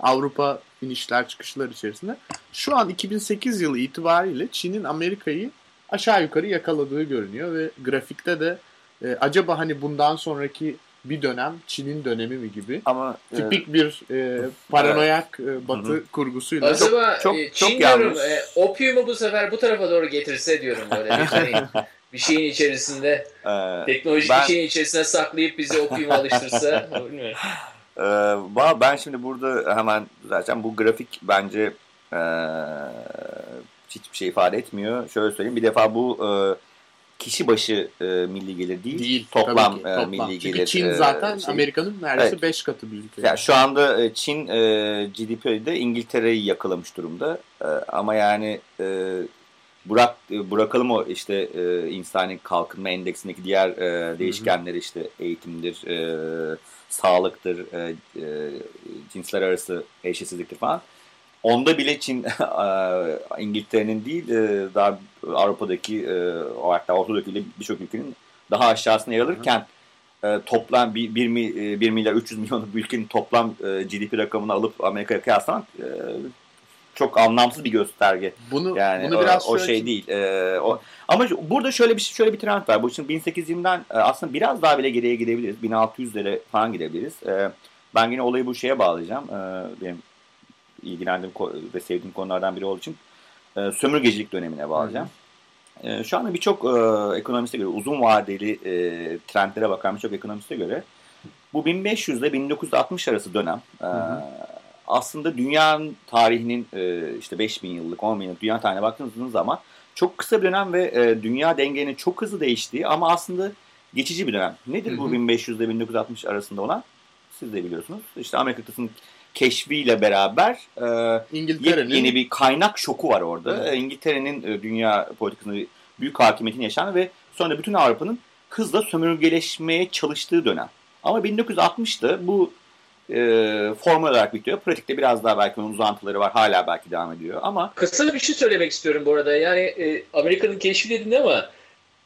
Avrupa inişler çıkışlar içerisinde. Şu an 2008 yılı itibariyle Çin'in Amerika'yı aşağı yukarı yakaladığı görünüyor ve grafikte de e, acaba hani bundan sonraki bir dönem Çin'in dönemi mi gibi? Ama e, tipik bir e, paranoyak e, batı Hı kurgusuyla. Acaba çok- e, çok Çin diyorum yanlış. e, opiumu bu sefer bu tarafa doğru getirse diyorum böyle bir, hani, <laughs> bir şeyin içerisinde e, teknolojik Ben- bir şeyin içerisine saklayıp bizi opiuma alıştırsa <laughs> bilmiyorum. Ee, ben şimdi burada hemen zaten bu grafik bence e, hiçbir şey ifade etmiyor. Şöyle söyleyeyim. Bir defa bu e, kişi başı e, milli gelir değil, değil. toplam, ki, e, toplam. milli Çünkü gelir. Çin e, zaten şey. Amerika'nın neredeyse Evet. 5 katı bir ülke. Yani şu anda e, Çin e, GDP'de İngiltere'yi yakalamış durumda. E, ama yani e, bırak e, bırakalım o işte e, insani kalkınma endeksindeki diğer e, değişkenleri işte eğitimdir, e, sağlıktır, e, e, cinsler arası eşitsizliktir falan. Onda bile Çin <laughs> İngiltere'nin değil daha Avrupa'daki o hatta Ortadoğu'daki birçok ülkenin daha aşağısına yer alırken e, toplam 1, 1, 1 milyar 300 milyonluk bir ülkenin toplam e, GDP rakamını alıp Amerika'ya kıyaslamak e, çok anlamsız bir gösterge. Bunu Yani bunu o, biraz o şöyle- şey değil. E, o, ama burada şöyle bir şöyle bir trend var. Bu için 1820'den e, aslında biraz daha bile geriye gidebiliriz. 1600'lere falan gidebiliriz. E, ben yine olayı bu şeye bağlayacağım. E, benim ilgilendiğim ve sevdiğim konulardan biri olduğu için e, sömürgecilik dönemine bağlayacağım. E, şu anda birçok e, ekonomiste göre uzun vadeli e, trendlere bakan birçok ekonomiste göre bu 1500 ile 1960 arası dönem e, hı. aslında dünyanın tarihinin e, işte 5000 yıllık 10 bin yıllık dünya tarihine baktığınız zaman çok kısa bir dönem ve e, dünya dengenin çok hızlı değiştiği ama aslında geçici bir dönem. Nedir Hı bu hı. 1500 ile 1960 arasında olan? Siz de biliyorsunuz. İşte Amerika kıtasının keşfiyle beraber e, İngiltere'nin yeni bir kaynak şoku var orada. Evet. E, İngiltere'nin e, dünya politikasında büyük hakimiyetin yaşandığı ve sonra bütün Avrupa'nın hızla sömürgeleşmeye çalıştığı dönem. Ama 1960'da bu e, formal olarak bitiyor. Pratikte biraz daha belki onun uzantıları var. Hala belki devam ediyor. Ama Kısa bir şey söylemek istiyorum bu arada. Yani e, Amerika'nın keşfi dedin ama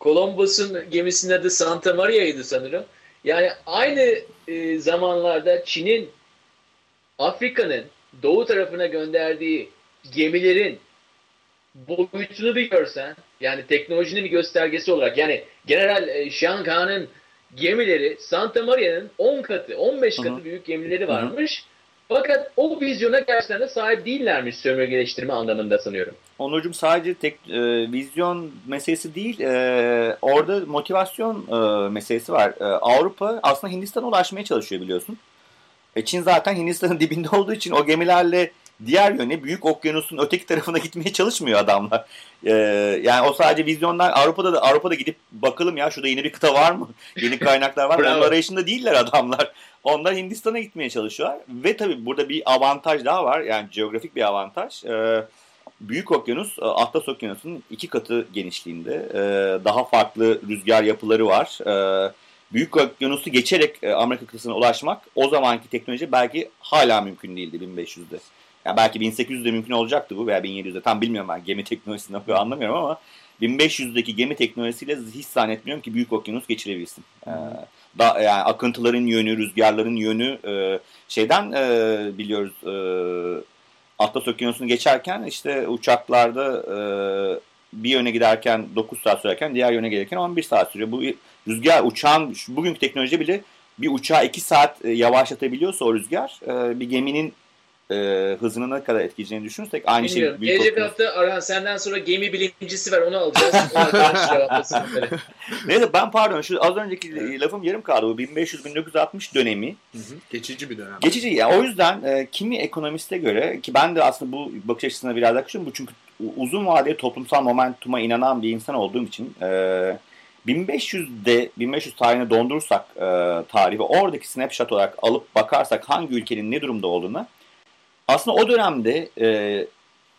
Columbus'un gemisinin adı Santa Maria'ydı sanırım. Yani aynı e, zamanlarda Çin'in Afrika'nın doğu tarafına gönderdiği gemilerin boyutunu bir görsen yani teknolojinin bir göstergesi olarak yani General e, Kai-shek'in gemileri Santa Maria'nın 10 katı, 15 katı Hı-hı. büyük gemileri varmış. Fakat o vizyona gerçekten de sahip değillermiş sömürgeleştirme anlamında sanıyorum. Onurcuğum sadece tek e, vizyon meselesi değil, e, orada motivasyon e, meselesi var. E, Avrupa aslında Hindistan'a ulaşmaya çalışıyor biliyorsun. E, Çin zaten Hindistan'ın <laughs> dibinde olduğu için o gemilerle diğer yöne büyük okyanusun öteki tarafına gitmeye çalışmıyor adamlar. E, yani o sadece vizyonlar Avrupa'da da Avrupa'da gidip bakalım ya şurada yeni bir kıta var mı? <laughs> Yeni kaynaklar var mı? Onun arayışında değiller adamlar. Onlar Hindistan'a gitmeye çalışıyorlar. Ve tabii burada bir avantaj daha var. Yani coğrafik bir avantaj. E, Büyük Okyanus, e, Atlas Okyanusu'nun iki katı genişliğinde. E, Daha farklı rüzgar yapıları var. E, Büyük Okyanus'u geçerek e, Amerika kıtasına ulaşmak o zamanki teknoloji belki hala mümkün değildi 1500'de. Yani belki 1800'de mümkün olacaktı bu veya 1700'de. Tam bilmiyorum ben gemi teknolojisini <laughs> anlamıyorum ama 1500'deki gemi teknolojisiyle hiç zannetmiyorum ki Büyük Okyanus geçirebilsin. E, da, yani akıntıların yönü, rüzgarların yönü e, şeyden e, biliyoruz e, Atlas Okyanusu'nu geçerken işte uçaklarda e, bir yöne giderken 9 saat sürerken diğer yöne gelirken 11 saat sürüyor. Bu rüzgar uçağın şu- bugünkü teknolojide bile bir uçağı 2 saat e, yavaşlatabiliyorsa o rüzgar e, bir geminin e, hızını ne kadar etkileyeceğini düşünürsek aynı şey Bilmiyorum. büyük Gelecek hafta Arhan senden sonra gemi bilimcisi var onu alacağız. <laughs> Neyse ben pardon şu az önceki lafım yarım kaldı. Bu 1500-1960 dönemi Hı hı. Geçici bir dönem. Geçici ya o yüzden e, kimi ekonomiste göre ki ben de aslında bu bakış açısına biraz yaklaşıyorum bu çünkü uzun vadeli toplumsal momentuma inanan bir insan olduğum için e, 1500'de 1500 tarihine dondurursak e, tarihi oradaki snapshot olarak alıp bakarsak hangi ülkenin ne durumda olduğuna aslında o dönemde e,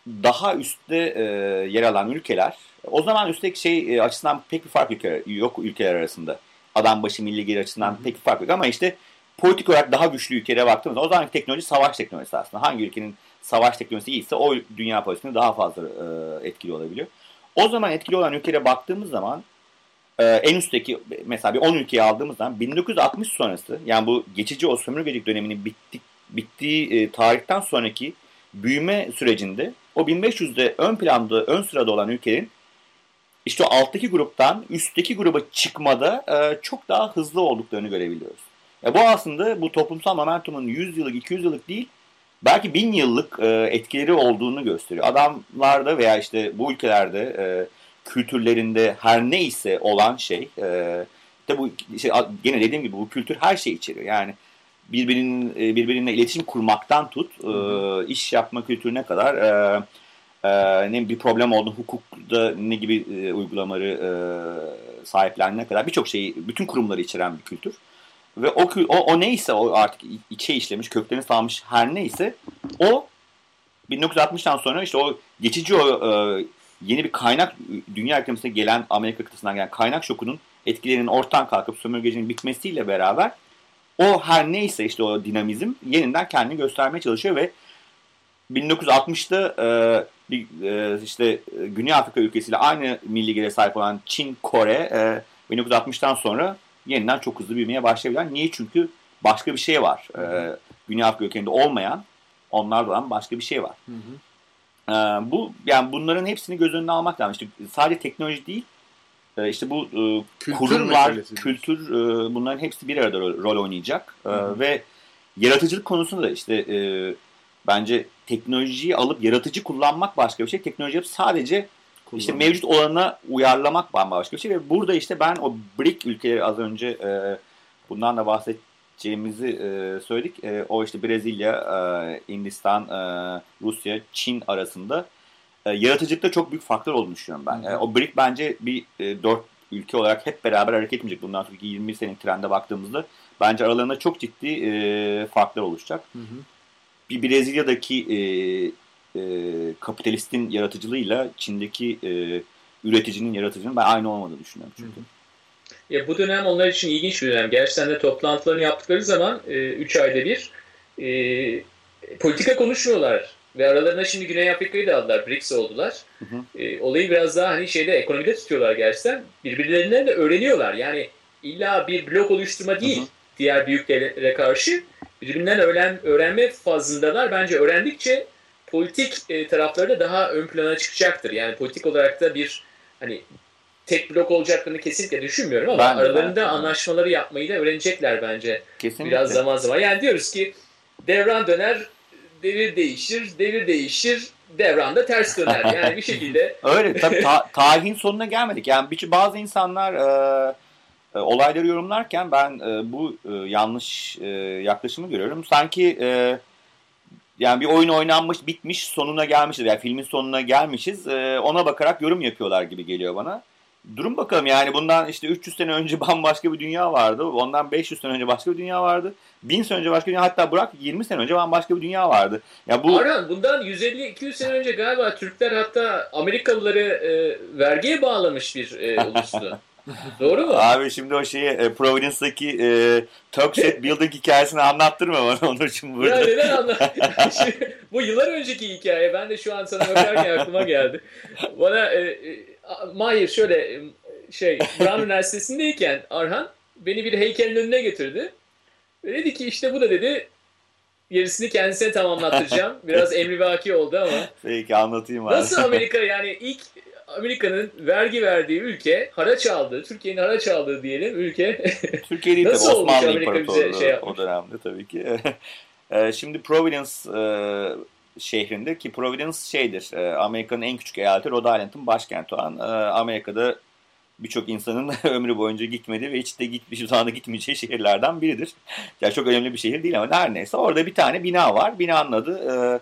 daha üstte e, yer alan ülkeler o zaman üstteki şey e, açısından pek bir fark ülke, yok ülkeler arasında. Adam başı milli gelir açısından pek bir fark yok ama işte politik olarak daha güçlü ülkelere baktığımızda o zamanki teknoloji savaş teknolojisi aslında. Hangi ülkenin savaş teknolojisi iyiyse o dünya politikasında daha fazla e, etkili olabiliyor. O zaman etkili olan ülkelere baktığımız zaman e, en üstteki mesela bir 10 ülkeyi aldığımız zaman 1960 sonrası yani bu geçici o sömürgecilik döneminin bittik, bittiği e, tarihten sonraki büyüme sürecinde o 1500'de ön planda, ön sırada olan ülkelerin işte o alttaki gruptan üstteki gruba çıkmada e, çok daha hızlı olduklarını görebiliyoruz. E, bu aslında bu toplumsal momentumun 100 yıllık, 200 yıllık değil, belki 1000 yıllık e, etkileri olduğunu gösteriyor. Adamlarda veya işte bu ülkelerde e, kültürlerinde her neyse olan şey, e, de bu işte, gene dediğim gibi bu kültür her şeyi içeriyor. Yani birbirinin e, birbirine iletişim kurmaktan tut, e, iş yapma kültürüne kadar e, e, ne bir problem oldu hukukta ne gibi e, uygulamaları e, sahiplenene kadar birçok şeyi, bütün kurumları içeren bir kültür. Ve o, o, o neyse o artık içe işlemiş, köklerini salmış her neyse o 1960'tan sonra işte o geçici o e, yeni bir kaynak dünya ekonomisine gelen Amerika kıtasından gelen kaynak şokunun etkilerinin ortadan kalkıp sömürgecinin bitmesiyle beraber o her neyse işte o dinamizm yeniden kendini göstermeye çalışıyor ve 1960'da e, bir, e, işte e, Güney Afrika ülkesiyle aynı milli gelire sahip olan Çin, Kore e, 1960'tan sonra yeniden çok hızlı büyümeye başlayabilen. Niye? Çünkü başka bir şey var. E, Güney Afrika ülkelerinde olmayan onlarda olan başka bir şey var. Hı hı. E, bu yani bunların hepsini göz önüne almak lazım. İşte sadece teknoloji değil, e, işte bu e, Kültür kurumlar, meselesi kültür e, bunların hepsi bir arada rol, rol oynayacak. E, ve yaratıcılık konusunda da işte e, bence teknolojiyi alıp yaratıcı kullanmak başka bir şey. Teknolojiyi alıp sadece işte Kullanım. mevcut olana uyarlamak bambaşka bir şey. Ve burada işte ben o BRIC ülkeleri az önce e, bundan da bahsedeceğimizi e, söyledik. E, o işte Brezilya, e, Hindistan, e, Rusya, Çin arasında e, yaratıcılıkta çok büyük farklar olduğunu düşünüyorum ben. Hı hı. E, o BRIC bence bir e, dört ülke olarak hep beraber hareket etmeyecek. Bundan sonraki 20 senelik trende baktığımızda bence aralarında çok ciddi e, farklar oluşacak Hı hı. bir Brezilya'daki e, e, kapitalistin yaratıcılığıyla Çin'deki e, üreticinin yaratıcının ben aynı olmadığını düşünüyorum çünkü. Ya bu dönem onlar için ilginç bir dönem. Gerçekten de toplantılarını yaptıkları zaman 3 ayda bir e, politika konuşuyorlar. Ve aralarına şimdi Güney Afrika'yı da aldılar. BRICS oldular. Hı hı. E, olayı biraz daha hani şeyde ekonomide tutuyorlar gerçekten. Birbirlerinden de öğreniyorlar. Yani illa bir blok oluşturma değil Hı hı. diğer büyüklere karşı. Birbirinden öğren, öğrenme fazındalar. Bence öğrendikçe politik e, tarafları da daha ön plana çıkacaktır. Yani politik olarak da bir hani tek blok olacaklarını kesinlikle düşünmüyorum ama Ben aralarında ben anlaşmaları yapmayı da öğrenecekler bence. Kesinlikle. Biraz zaman zaman. Yani diyoruz ki devran döner, devir değişir, devir değişir, devran da ters döner. Yani bir şekilde <laughs> Öyle tabii ta- tarihin sonuna gelmedik. Yani bir, bazı insanlar e, e, olayları yorumlarken ben e, bu e, yanlış e, yaklaşımı görüyorum. Sanki e, yani bir oyun oynanmış, bitmiş, sonuna gelmişiz. Yani filmin sonuna gelmişiz. E, ona bakarak yorum yapıyorlar gibi geliyor bana. Durum bakalım yani bundan işte 300 sene önce <laughs> bambaşka bir dünya vardı. Ondan 500 sene önce başka bir dünya vardı. 1000 sene önce başka bir dünya hatta bırak 20 sene önce bambaşka bir dünya vardı. Ya bu Arhan bundan 150-200 sene önce galiba Türkler hatta Amerikalıları e, vergiye bağlamış bir e, ulustu. <laughs> Doğru mu? Abi şimdi o şeyi e, Providence'daki e, Turkchet Building hikayesini anlattırma bana <laughs> onun için burada. Ya neden anla? Şimdi, Bu yıllar önceki hikaye. Ben de şu an sana bakarken aklıma geldi. Bana e, e, Mahir şöyle şey Brown <laughs> Üniversitesi'ndeyken Arhan beni bir heykelin önüne getirdi. Ve dedi ki işte bu da dedi gerisini kendisine tamamlattıracağım. <laughs> Biraz emrivaki oldu ama. Peki anlatayım abi. Nasıl <laughs> Amerika yani ilk Amerika'nın vergi verdiği ülke, haraç aldığı, Türkiye'nin haraç aldığı diyelim ülke. Türkiye değil Nasıl tabii Osmanlı İmparatorluğu şey yapmış? o dönemde tabii ki. E, Şimdi Providence e, şehrinde ki Providence şeydir e, Amerika'nın en küçük eyaleti Rhode Island'ın başkenti olan e, Amerika'da birçok insanın <laughs> ömrü boyunca gitmediği ve hiç de gitmiş anda gitmeyeceği şehirlerden biridir. Yani çok önemli bir şehir değil ama her neyse orada bir tane bina var. Binanın adı e,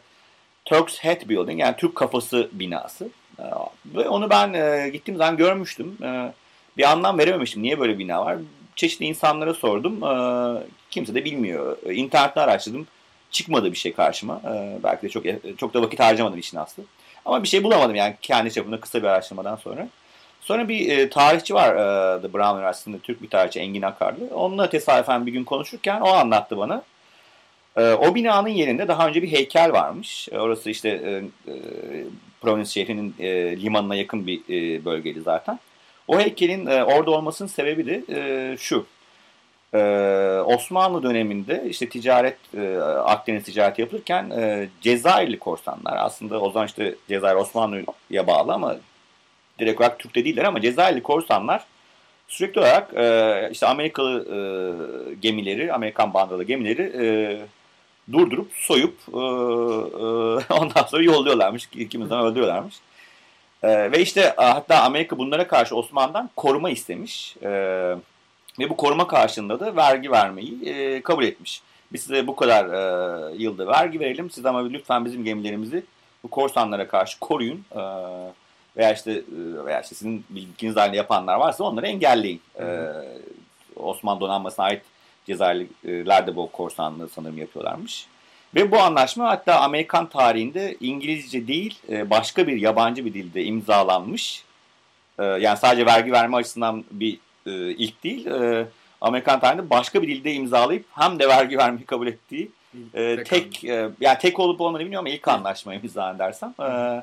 Turk's Head Building yani Türk Kafası binası. E, ve onu ben e, gittiğim zaman görmüştüm. E, bir anlam verememiştim. Niye böyle bina var? Çeşitli insanlara sordum. E, kimse de bilmiyor. E, araştırdım. Çıkmadı bir şey karşıma. E, belki de çok çok da vakit harcamadım işin aslı. Ama bir şey bulamadım yani kendi çapımda kısa bir araştırmadan sonra. Sonra bir e, tarihçi var e, The Brown Üniversitesi'nde Türk bir tarihçi Engin Akarlı. Onunla tesadüfen bir gün konuşurken o anlattı bana. E, o binanın yerinde daha önce bir heykel varmış. E, orası işte e, e, Providence şehrinin e, limanına yakın bir e, bölgeydi zaten. O heykelin e, orada olmasının sebebi de e, şu. E, Osmanlı döneminde işte ticaret, e, Akdeniz ticareti yapılırken e, Cezayirli korsanlar aslında o zaman işte Cezayir Osmanlı'ya bağlı ama direkt olarak Türk'te değiller ama Cezayirli korsanlar sürekli olarak e, işte Amerikalı e, gemileri, Amerikan bandalı gemileri e, durdurup soyup e, e, <laughs> ondan sonra yolluyorlarmış. Kimizden öldürüyorlarmış. E, ve işte e, hatta Amerika bunlara karşı Osmanlı'dan koruma istemiş. E, ve bu koruma karşılığında da vergi vermeyi e, kabul etmiş. Biz size bu kadar e, yılda vergi verelim. Siz ama lütfen bizim gemilerimizi bu korsanlara karşı koruyun. E, veya işte e, veya işte sizin bilginiz dahilinde yapanlar varsa onları engelleyin. Ee, Osmanlı donanmasına ait Cezayirliler de bu korsanlığı sanırım yapıyorlarmış. Ve bu anlaşma hatta Amerikan tarihinde İngilizce değil e, başka bir yabancı bir dilde imzalanmış. E, yani sadece vergi verme açısından bir e, ilk değil. E, Amerikan tarihinde başka bir dilde imzalayıp hem de vergi vermeyi kabul ettiği e, Tek tek e, yani tek olup olmadığını bilmiyorum ama ilk anlaşma imza edersem. E,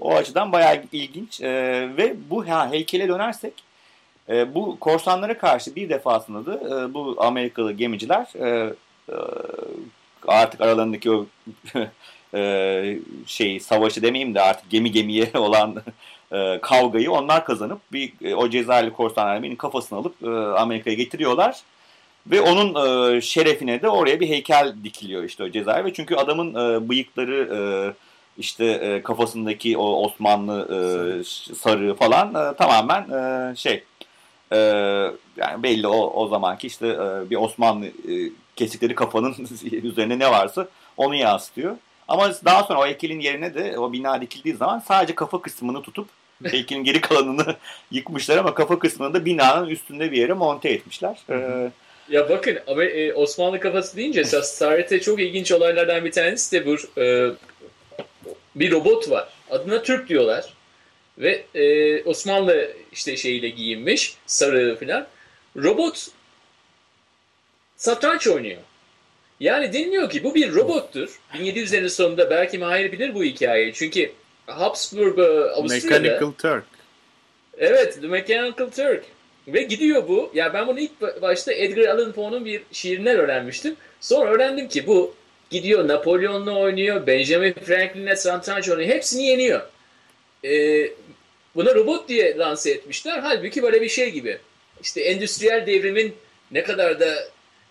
o açıdan bayağı ilginç. E, ve bu ha, heykele dönersek e, bu korsanlara karşı bir defasında da e, bu Amerikalı gemiciler e, e, artık aralarındaki o <laughs> e, şey savaşı demeyeyim de artık gemi gemiye <laughs> olan e, kavgayı onlar kazanıp bir e, o Cezayirli korsanlar birinin kafasını alıp e, Amerika'ya getiriyorlar. Ve onun e, şerefine de oraya bir heykel dikiliyor işte o Cezayir. Ve çünkü adamın e, bıyıkları e, işte e, kafasındaki o Osmanlı e, sarığı falan e, tamamen e, şey e, yani belli o, o zamanki işte e, bir Osmanlı e, kesikleri kafanın <laughs> üzerine ne varsa onu yansıtıyor. Ama daha sonra o heykelin yerine de o bina dikildiği zaman sadece kafa kısmını tutup <laughs> heykelin geri kalanını <laughs> yıkmışlar ama kafa kısmını da binanın üstünde bir yere monte etmişler. Ee, Ya bakın ama, e, Osmanlı kafası deyince esas <laughs> tarihte çok ilginç olaylardan bir tanesi de bu e, bir robot var. Adına Türk diyorlar. Ve e, Osmanlı işte şeyiyle giyinmiş. Sarı falan. Robot satranç oynuyor. Yani deniliyor ki bu bir robottur. 1700'lerin sonunda belki Mahir bilir bu hikayeyi. Çünkü Habsburg e, Avusturya'da... Mechanical Turk. Evet, The Mechanical Turk. Ve gidiyor bu. Ya ben bunu ilk başta Edgar Allan Poe'nun bir şiirinden öğrenmiştim. Sonra öğrendim ki bu gidiyor Napolyon'la oynuyor, Benjamin Franklin'le satranç oynuyor. Hepsini yeniyor. Ee, Buna robot diye lanse etmişler. Halbuki böyle bir şey gibi. İşte endüstriyel devrimin ne kadar da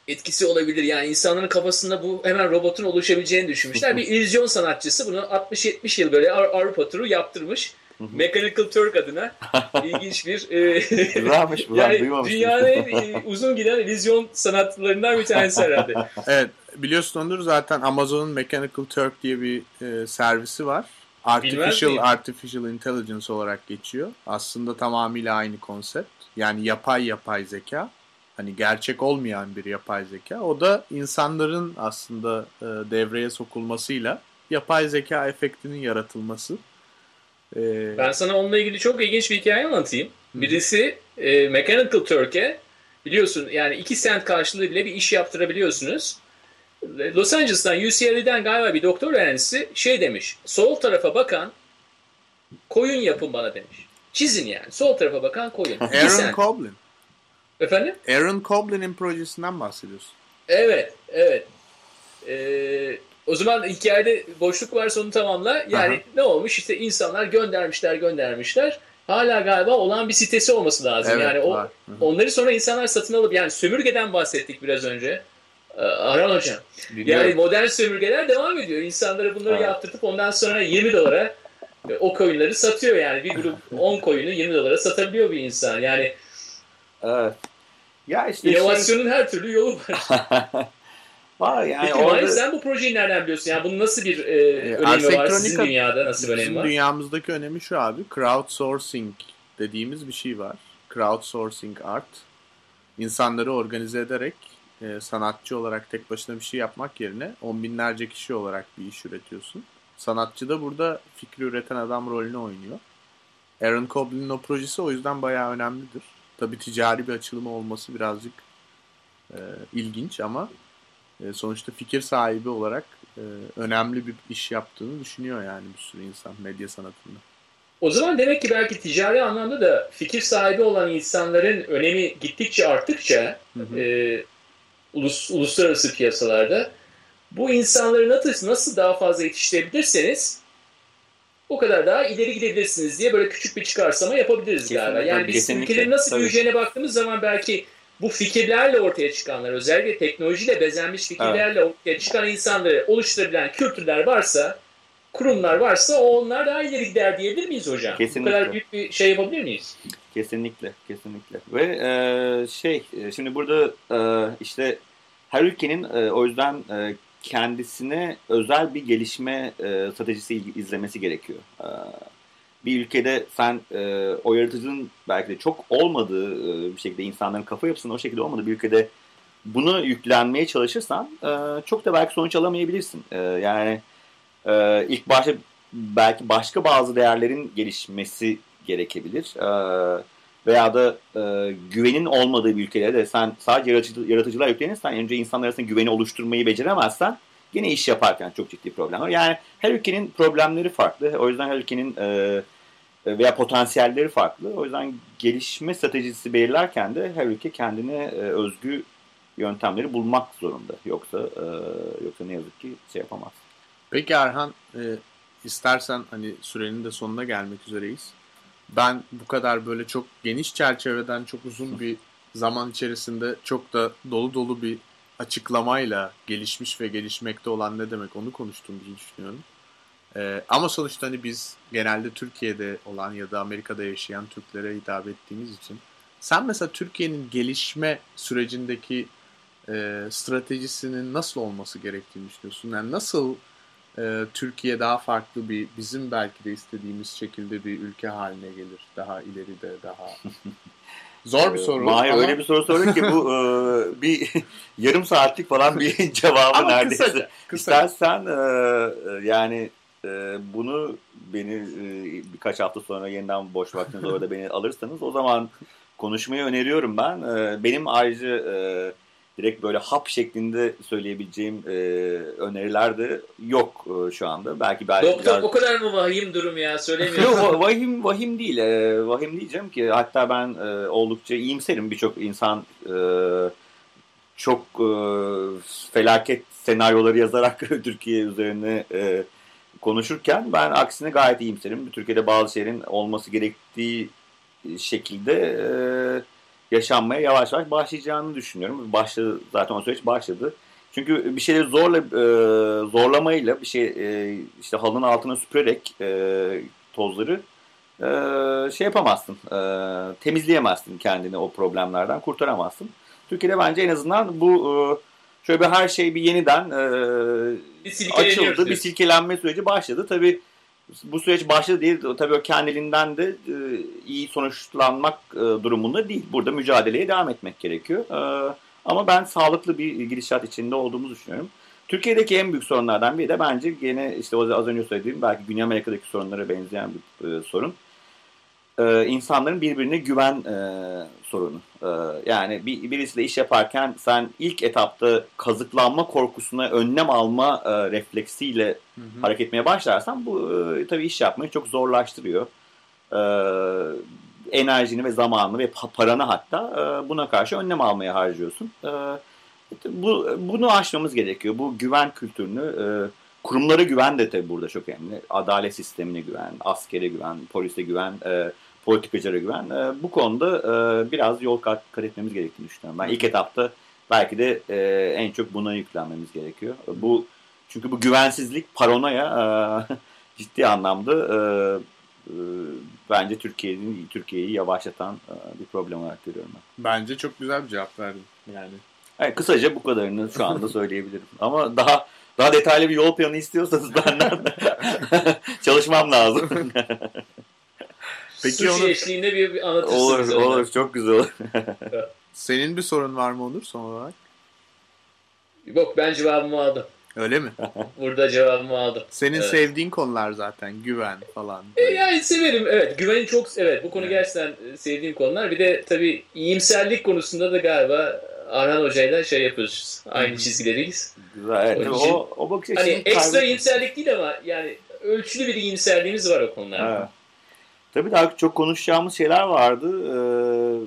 etkisi olabilir. Yani insanların kafasında bu hemen robotun oluşabileceğini düşünmüşler. Bir illüzyon sanatçısı bunu 60-70 yıl böyle Avrupa turu yaptırmış. Mechanical Turk adına <laughs> ilginç bir e, Güzelmiş bu. ben yani dünyanın en e, uzun giden illüzyon sanatlarından bir tanesi herhalde. <laughs> Evet biliyorsun Onur zaten Amazon'un Mechanical Turk diye bir e, servisi var. Artificial? Artificial Intelligence olarak geçiyor. Aslında tamamıyla aynı konsept. Yani yapay yapay zeka. Hani gerçek olmayan bir yapay zeka. O da insanların aslında e, devreye sokulmasıyla yapay zeka efektinin yaratılması. E, Ben sana onunla ilgili çok ilginç bir hikaye anlatayım. Birisi e, Mechanical Turk'e biliyorsun yani 2 sent karşılığı bile bir iş yaptırabiliyorsunuz. Los Angeles'tan UCLA'den galiba bir doktor öğrencisi şey demiş. Sol tarafa bakan koyun yapın bana demiş. Çizin yani. Sol tarafa bakan koyun. 2 Aaron. Coblin. Efendim? Aaron Coblin'in projesinden bahsediyorsun. Evet, evet. Ee, o zaman hikayede boşluk varsa onu tamamla. Yani Aha. ne olmuş? İşte insanlar göndermişler, göndermişler. Hala galiba olan bir sitesi olması lazım. Evet, yani o var. Hı hı. onları sonra insanlar satın alıp yani sömürgeden bahsettik biraz önce. Ee, Arhan Hocam. Biliyorum. Yani modern sömürgeler devam ediyor. İnsanlara bunları Evet. yaptırtıp ondan sonra 20 dolara e, o koyunları satıyor yani. Bir grup 10 koyunu 20 dolara satabiliyor bir insan. Yani Evet. Ya işte inovasyonun her türlü yolu var. şey, <laughs> var yani Peki orada Mahir sen bu projeyi nereden biliyorsun? Yani bunun nasıl bir e, önemi var? Sizin dünyada nasıl bir önemi Bizim var? dünyamızdaki önemi şu abi. Crowdsourcing dediğimiz bir şey var. Crowdsourcing art. İnsanları organize ederek e, sanatçı olarak tek başına bir şey yapmak yerine on binlerce kişi olarak bir iş üretiyorsun. Sanatçı da burada fikri üreten adam rolünü oynuyor. Aaron Coblin'in o projesi o yüzden bayağı önemlidir. Tabii ticari bir açılımı olması birazcık e, ilginç ama e, sonuçta fikir sahibi olarak e, önemli bir iş yaptığını düşünüyor yani bir sürü insan medya sanatında. O zaman demek ki belki ticari anlamda da fikir sahibi olan insanların önemi gittikçe arttıkça Hı hı. e, ulus, uluslararası piyasalarda bu insanları nasıl, nasıl daha fazla yetiştirebilirseniz o kadar daha ileri gidebilirsiniz diye böyle küçük bir çıkarsama yapabiliriz Kesinlikle, galiba. Yani biz ülkelerin nasıl tabii. büyüyeceğine baktığımız zaman belki bu fikirlerle ortaya çıkanlar, özellikle teknolojiyle bezenmiş fikirlerle ortaya çıkan insanları oluşturabilen kültürler varsa, kurumlar varsa o onlar daha ileri gider diyebilir miyiz hocam? Kesinlikle. Bu kadar büyük bir şey yapabilir miyiz? Kesinlikle, kesinlikle. Ve e, şey, e, şimdi burada e, işte her ülkenin e, o yüzden e, kendisine özel bir gelişme e, stratejisi izlemesi gerekiyor. E, bir ülkede sen e, o yaratıcının belki de çok olmadığı e, bir şekilde insanların kafa yapısının o şekilde olmadığı bir ülkede bunu yüklenmeye çalışırsan e, çok da belki sonuç alamayabilirsin. E, yani e, ilk başta belki başka bazı değerlerin gelişmesi gerekebilir. E, veya da e, güvenin olmadığı bir ülkede de sen sadece yaratıcı, yaratıcılar yüklenirsen önce insanlar arasında güveni oluşturmayı beceremezsen yine iş yaparken çok ciddi problem var. Yani her ülkenin problemleri farklı. O yüzden her ülkenin e, veya potansiyelleri farklı. O yüzden gelişme stratejisi belirlerken de her ülke kendine e, özgü yöntemleri bulmak zorunda. Yoksa e, yoksa ne yazık ki şey yapamaz. Peki Erhan e, istersen hani sürenin de sonuna gelmek üzereyiz. Ben bu kadar böyle çok geniş çerçeveden çok uzun bir zaman içerisinde çok da dolu dolu bir açıklamayla gelişmiş ve gelişmekte olan ne demek onu konuştuğumuzu düşünüyorum. E, ama sonuçta hani biz genelde Türkiye'de olan ya da Amerika'da yaşayan Türklere hitap ettiğimiz için sen mesela Türkiye'nin gelişme sürecindeki e, stratejisinin nasıl olması gerektiğini düşünüyorsun? Yani nasıl e, Türkiye daha farklı bir bizim belki de istediğimiz şekilde bir ülke haline gelir daha ileride daha <laughs> zor bir Ee, soru Mahir ama, öyle bir soru sordun ki bu <laughs> e, bir <laughs> yarım saatlik falan bir cevabı ama neredeyse. kısaca, kısaca. İstersen e, e, yani e, bunu beni e, birkaç hafta sonra yeniden boş vaktiniz orada beni alırsanız o zaman konuşmayı öneriyorum ben. E, benim ayrıca e, direkt böyle hap şeklinde söyleyebileceğim e, öneriler de yok e, şu anda. Belki belki Doktor biraz... o kadar mı vahim durum ya Yok söylemiyorum. va- vahim vahim değil. E, vahim diyeceğim ki hatta ben e, oldukça iyimserim. Birçok insan e, çok e, felaket senaryoları yazarak <laughs> Türkiye üzerine e, konuşurken ben aksine gayet iyimserim. Türkiye'de bazı şeylerin olması gerektiği şekilde e, yaşanmaya yavaş yavaş başlayacağını düşünüyorum. Başladı zaten o süreç başladı. Çünkü bir şeyleri zorla e, zorlamayla bir şey e, işte halının altına süpürerek e, tozları e, şey yapamazsın. E, temizleyemezsin kendini o problemlerden kurtaramazsın. Türkiye'de bence en azından bu e, şöyle bir her şey bir yeniden e, Bir açıldı. Bir silkelenme süreci başladı. Tabii bu süreç başladı değil. Tabii o kendiliğinden de e, iyi sonuçlanmak e, durumunda değil. Burada mücadeleye devam etmek gerekiyor. E, ama ben sağlıklı bir gidişat içinde olduğumuzu düşünüyorum. Türkiye'deki en büyük sorunlardan biri de bence gene işte az önce söylediğim belki Güney Amerika'daki sorunlara benzeyen bir e, sorun. E, insanların birbirine güven e, sorunu. E, yani bir, birisiyle iş yaparken sen ilk etapta kazıklanma korkusuna önlem alma e, refleksiyle Hı hı. hareket etmeye başlarsan bu e, tabii iş yapmayı çok zorlaştırıyor. E, enerjini ve zamanını ve pa- paranı hatta e, buna karşı önlem almaya harcıyorsun. E, bu bunu aşmamız gerekiyor. Bu güven kültürünü e, kurumlara güven de tabii burada çok önemli. Adalet sistemine güven, askere güven, polise güven, e, politikacılara güven. E, bu konuda e, biraz yol kat, kat etmemiz gerektiğini düşünüyorum. Ben ilk etapta belki de e, en çok buna yüklenmemiz gerekiyor. Bu çünkü bu güvensizlik paranoya e, <laughs> ciddi anlamda e, e, bence Türkiye'nin Türkiye'yi yavaşlatan e, bir problem olarak görüyorum ben. Bence çok güzel bir cevap verdin. Yani Evet, kısaca bu kadarını şu anda <laughs> söyleyebilirim. Ama daha daha detaylı bir yol planı istiyorsanız benden <laughs> çalışmam lazım. Peki Sushi onu- eşliğinde bir, bir anlatırsınız. olur öyle. olur çok güzel olur. <laughs> senin bir sorun var mı Onur son olarak? Yok ben cevabımı aldım. Öyle mi? <laughs> Burada cevabımı aldım. Senin Evet. sevdiğin konular zaten güven falan. E, yani severim evet güveni çok evet bu konu Evet. gerçekten e, sevdiğim konular. Bir de tabii iyimserlik konusunda da galiba Arhan Hoca'yla şey yapıyoruz. Aynı çizgileriyiz. Güzel. Evet, Onun için- o, o bakış Hani ekstra kaybetmek- iyimserlik değil ama yani ölçülü bir iyimserliğimiz var o konularda. Evet. Tabii daha çok konuşacağımız şeyler vardı. Ee,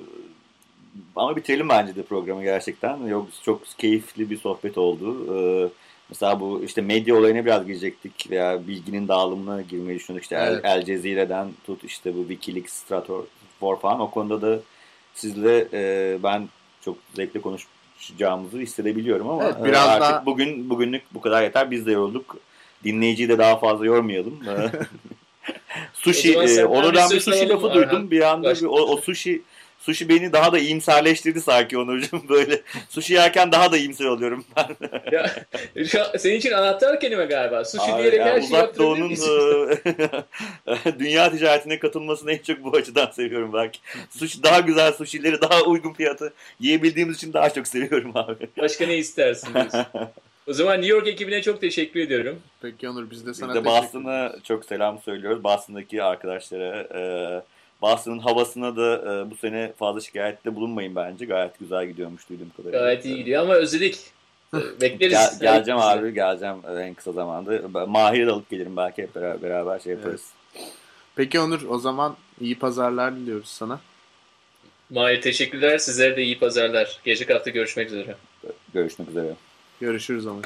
ama bitirelim bence de programı gerçekten. Yok çok keyifli bir sohbet oldu. Ee, mesela bu işte medya olayına biraz girecektik veya bilginin dağılımına girmeyi düşündük. İşte Evet. El, El Cezire'den tut işte bu Wikileaks, Strator falan. O konuda da sizle e, ben çok zevkle konuşacağımızı hissedebiliyorum ama Evet, e, biraz artık daha- bugün bugünlük bu kadar yeter. Biz de yorulduk. Dinleyiciyi de daha fazla yormayalım. <laughs> <laughs> Sushi, e, Onur'dan bir sushi lafı Arhan. duydum. Bir anda Başka- bir, o, o sushi sushi beni daha da iyimserleştirdi sanki Onurcuğum <laughs> böyle. Sushi yerken daha da iyimser oluyorum ben. Ya, senin için anahtar kelime galiba. Sushi Abi, diyerek yani her şeyi Uzak Doğu'nun e, <laughs> dünya ticaretine katılmasını en çok bu açıdan seviyorum belki. Sushi daha güzel sushi'leri daha uygun fiyatı yiyebildiğimiz için daha çok seviyorum abi. Başka ne istersin. O zaman New York ekibine çok teşekkür ediyorum. Peki Onur biz de Biz sana de teşekkür Boston'a çok selam söylüyoruz. Boston'daki arkadaşlara. E, Boston'ın havasına da e, bu sene fazla şikayette bulunmayın bence. Gayet güzel gidiyormuş duyduğum kadarıyla. Gayet iyi gidiyor ama özledik. Ee, Bekleriz. Gel, geleceğim Evet, abi geleceğim e, en kısa zamanda. Mahir'i de alıp gelirim belki hep beraber, beraber şey yaparız. Peki Onur o zaman iyi pazarlar diliyoruz sana. Mahir teşekkürler. Sizlere de iyi pazarlar. Gelecek hafta görüşmek üzere. Görüşmek üzere. Görüşürüz Onur.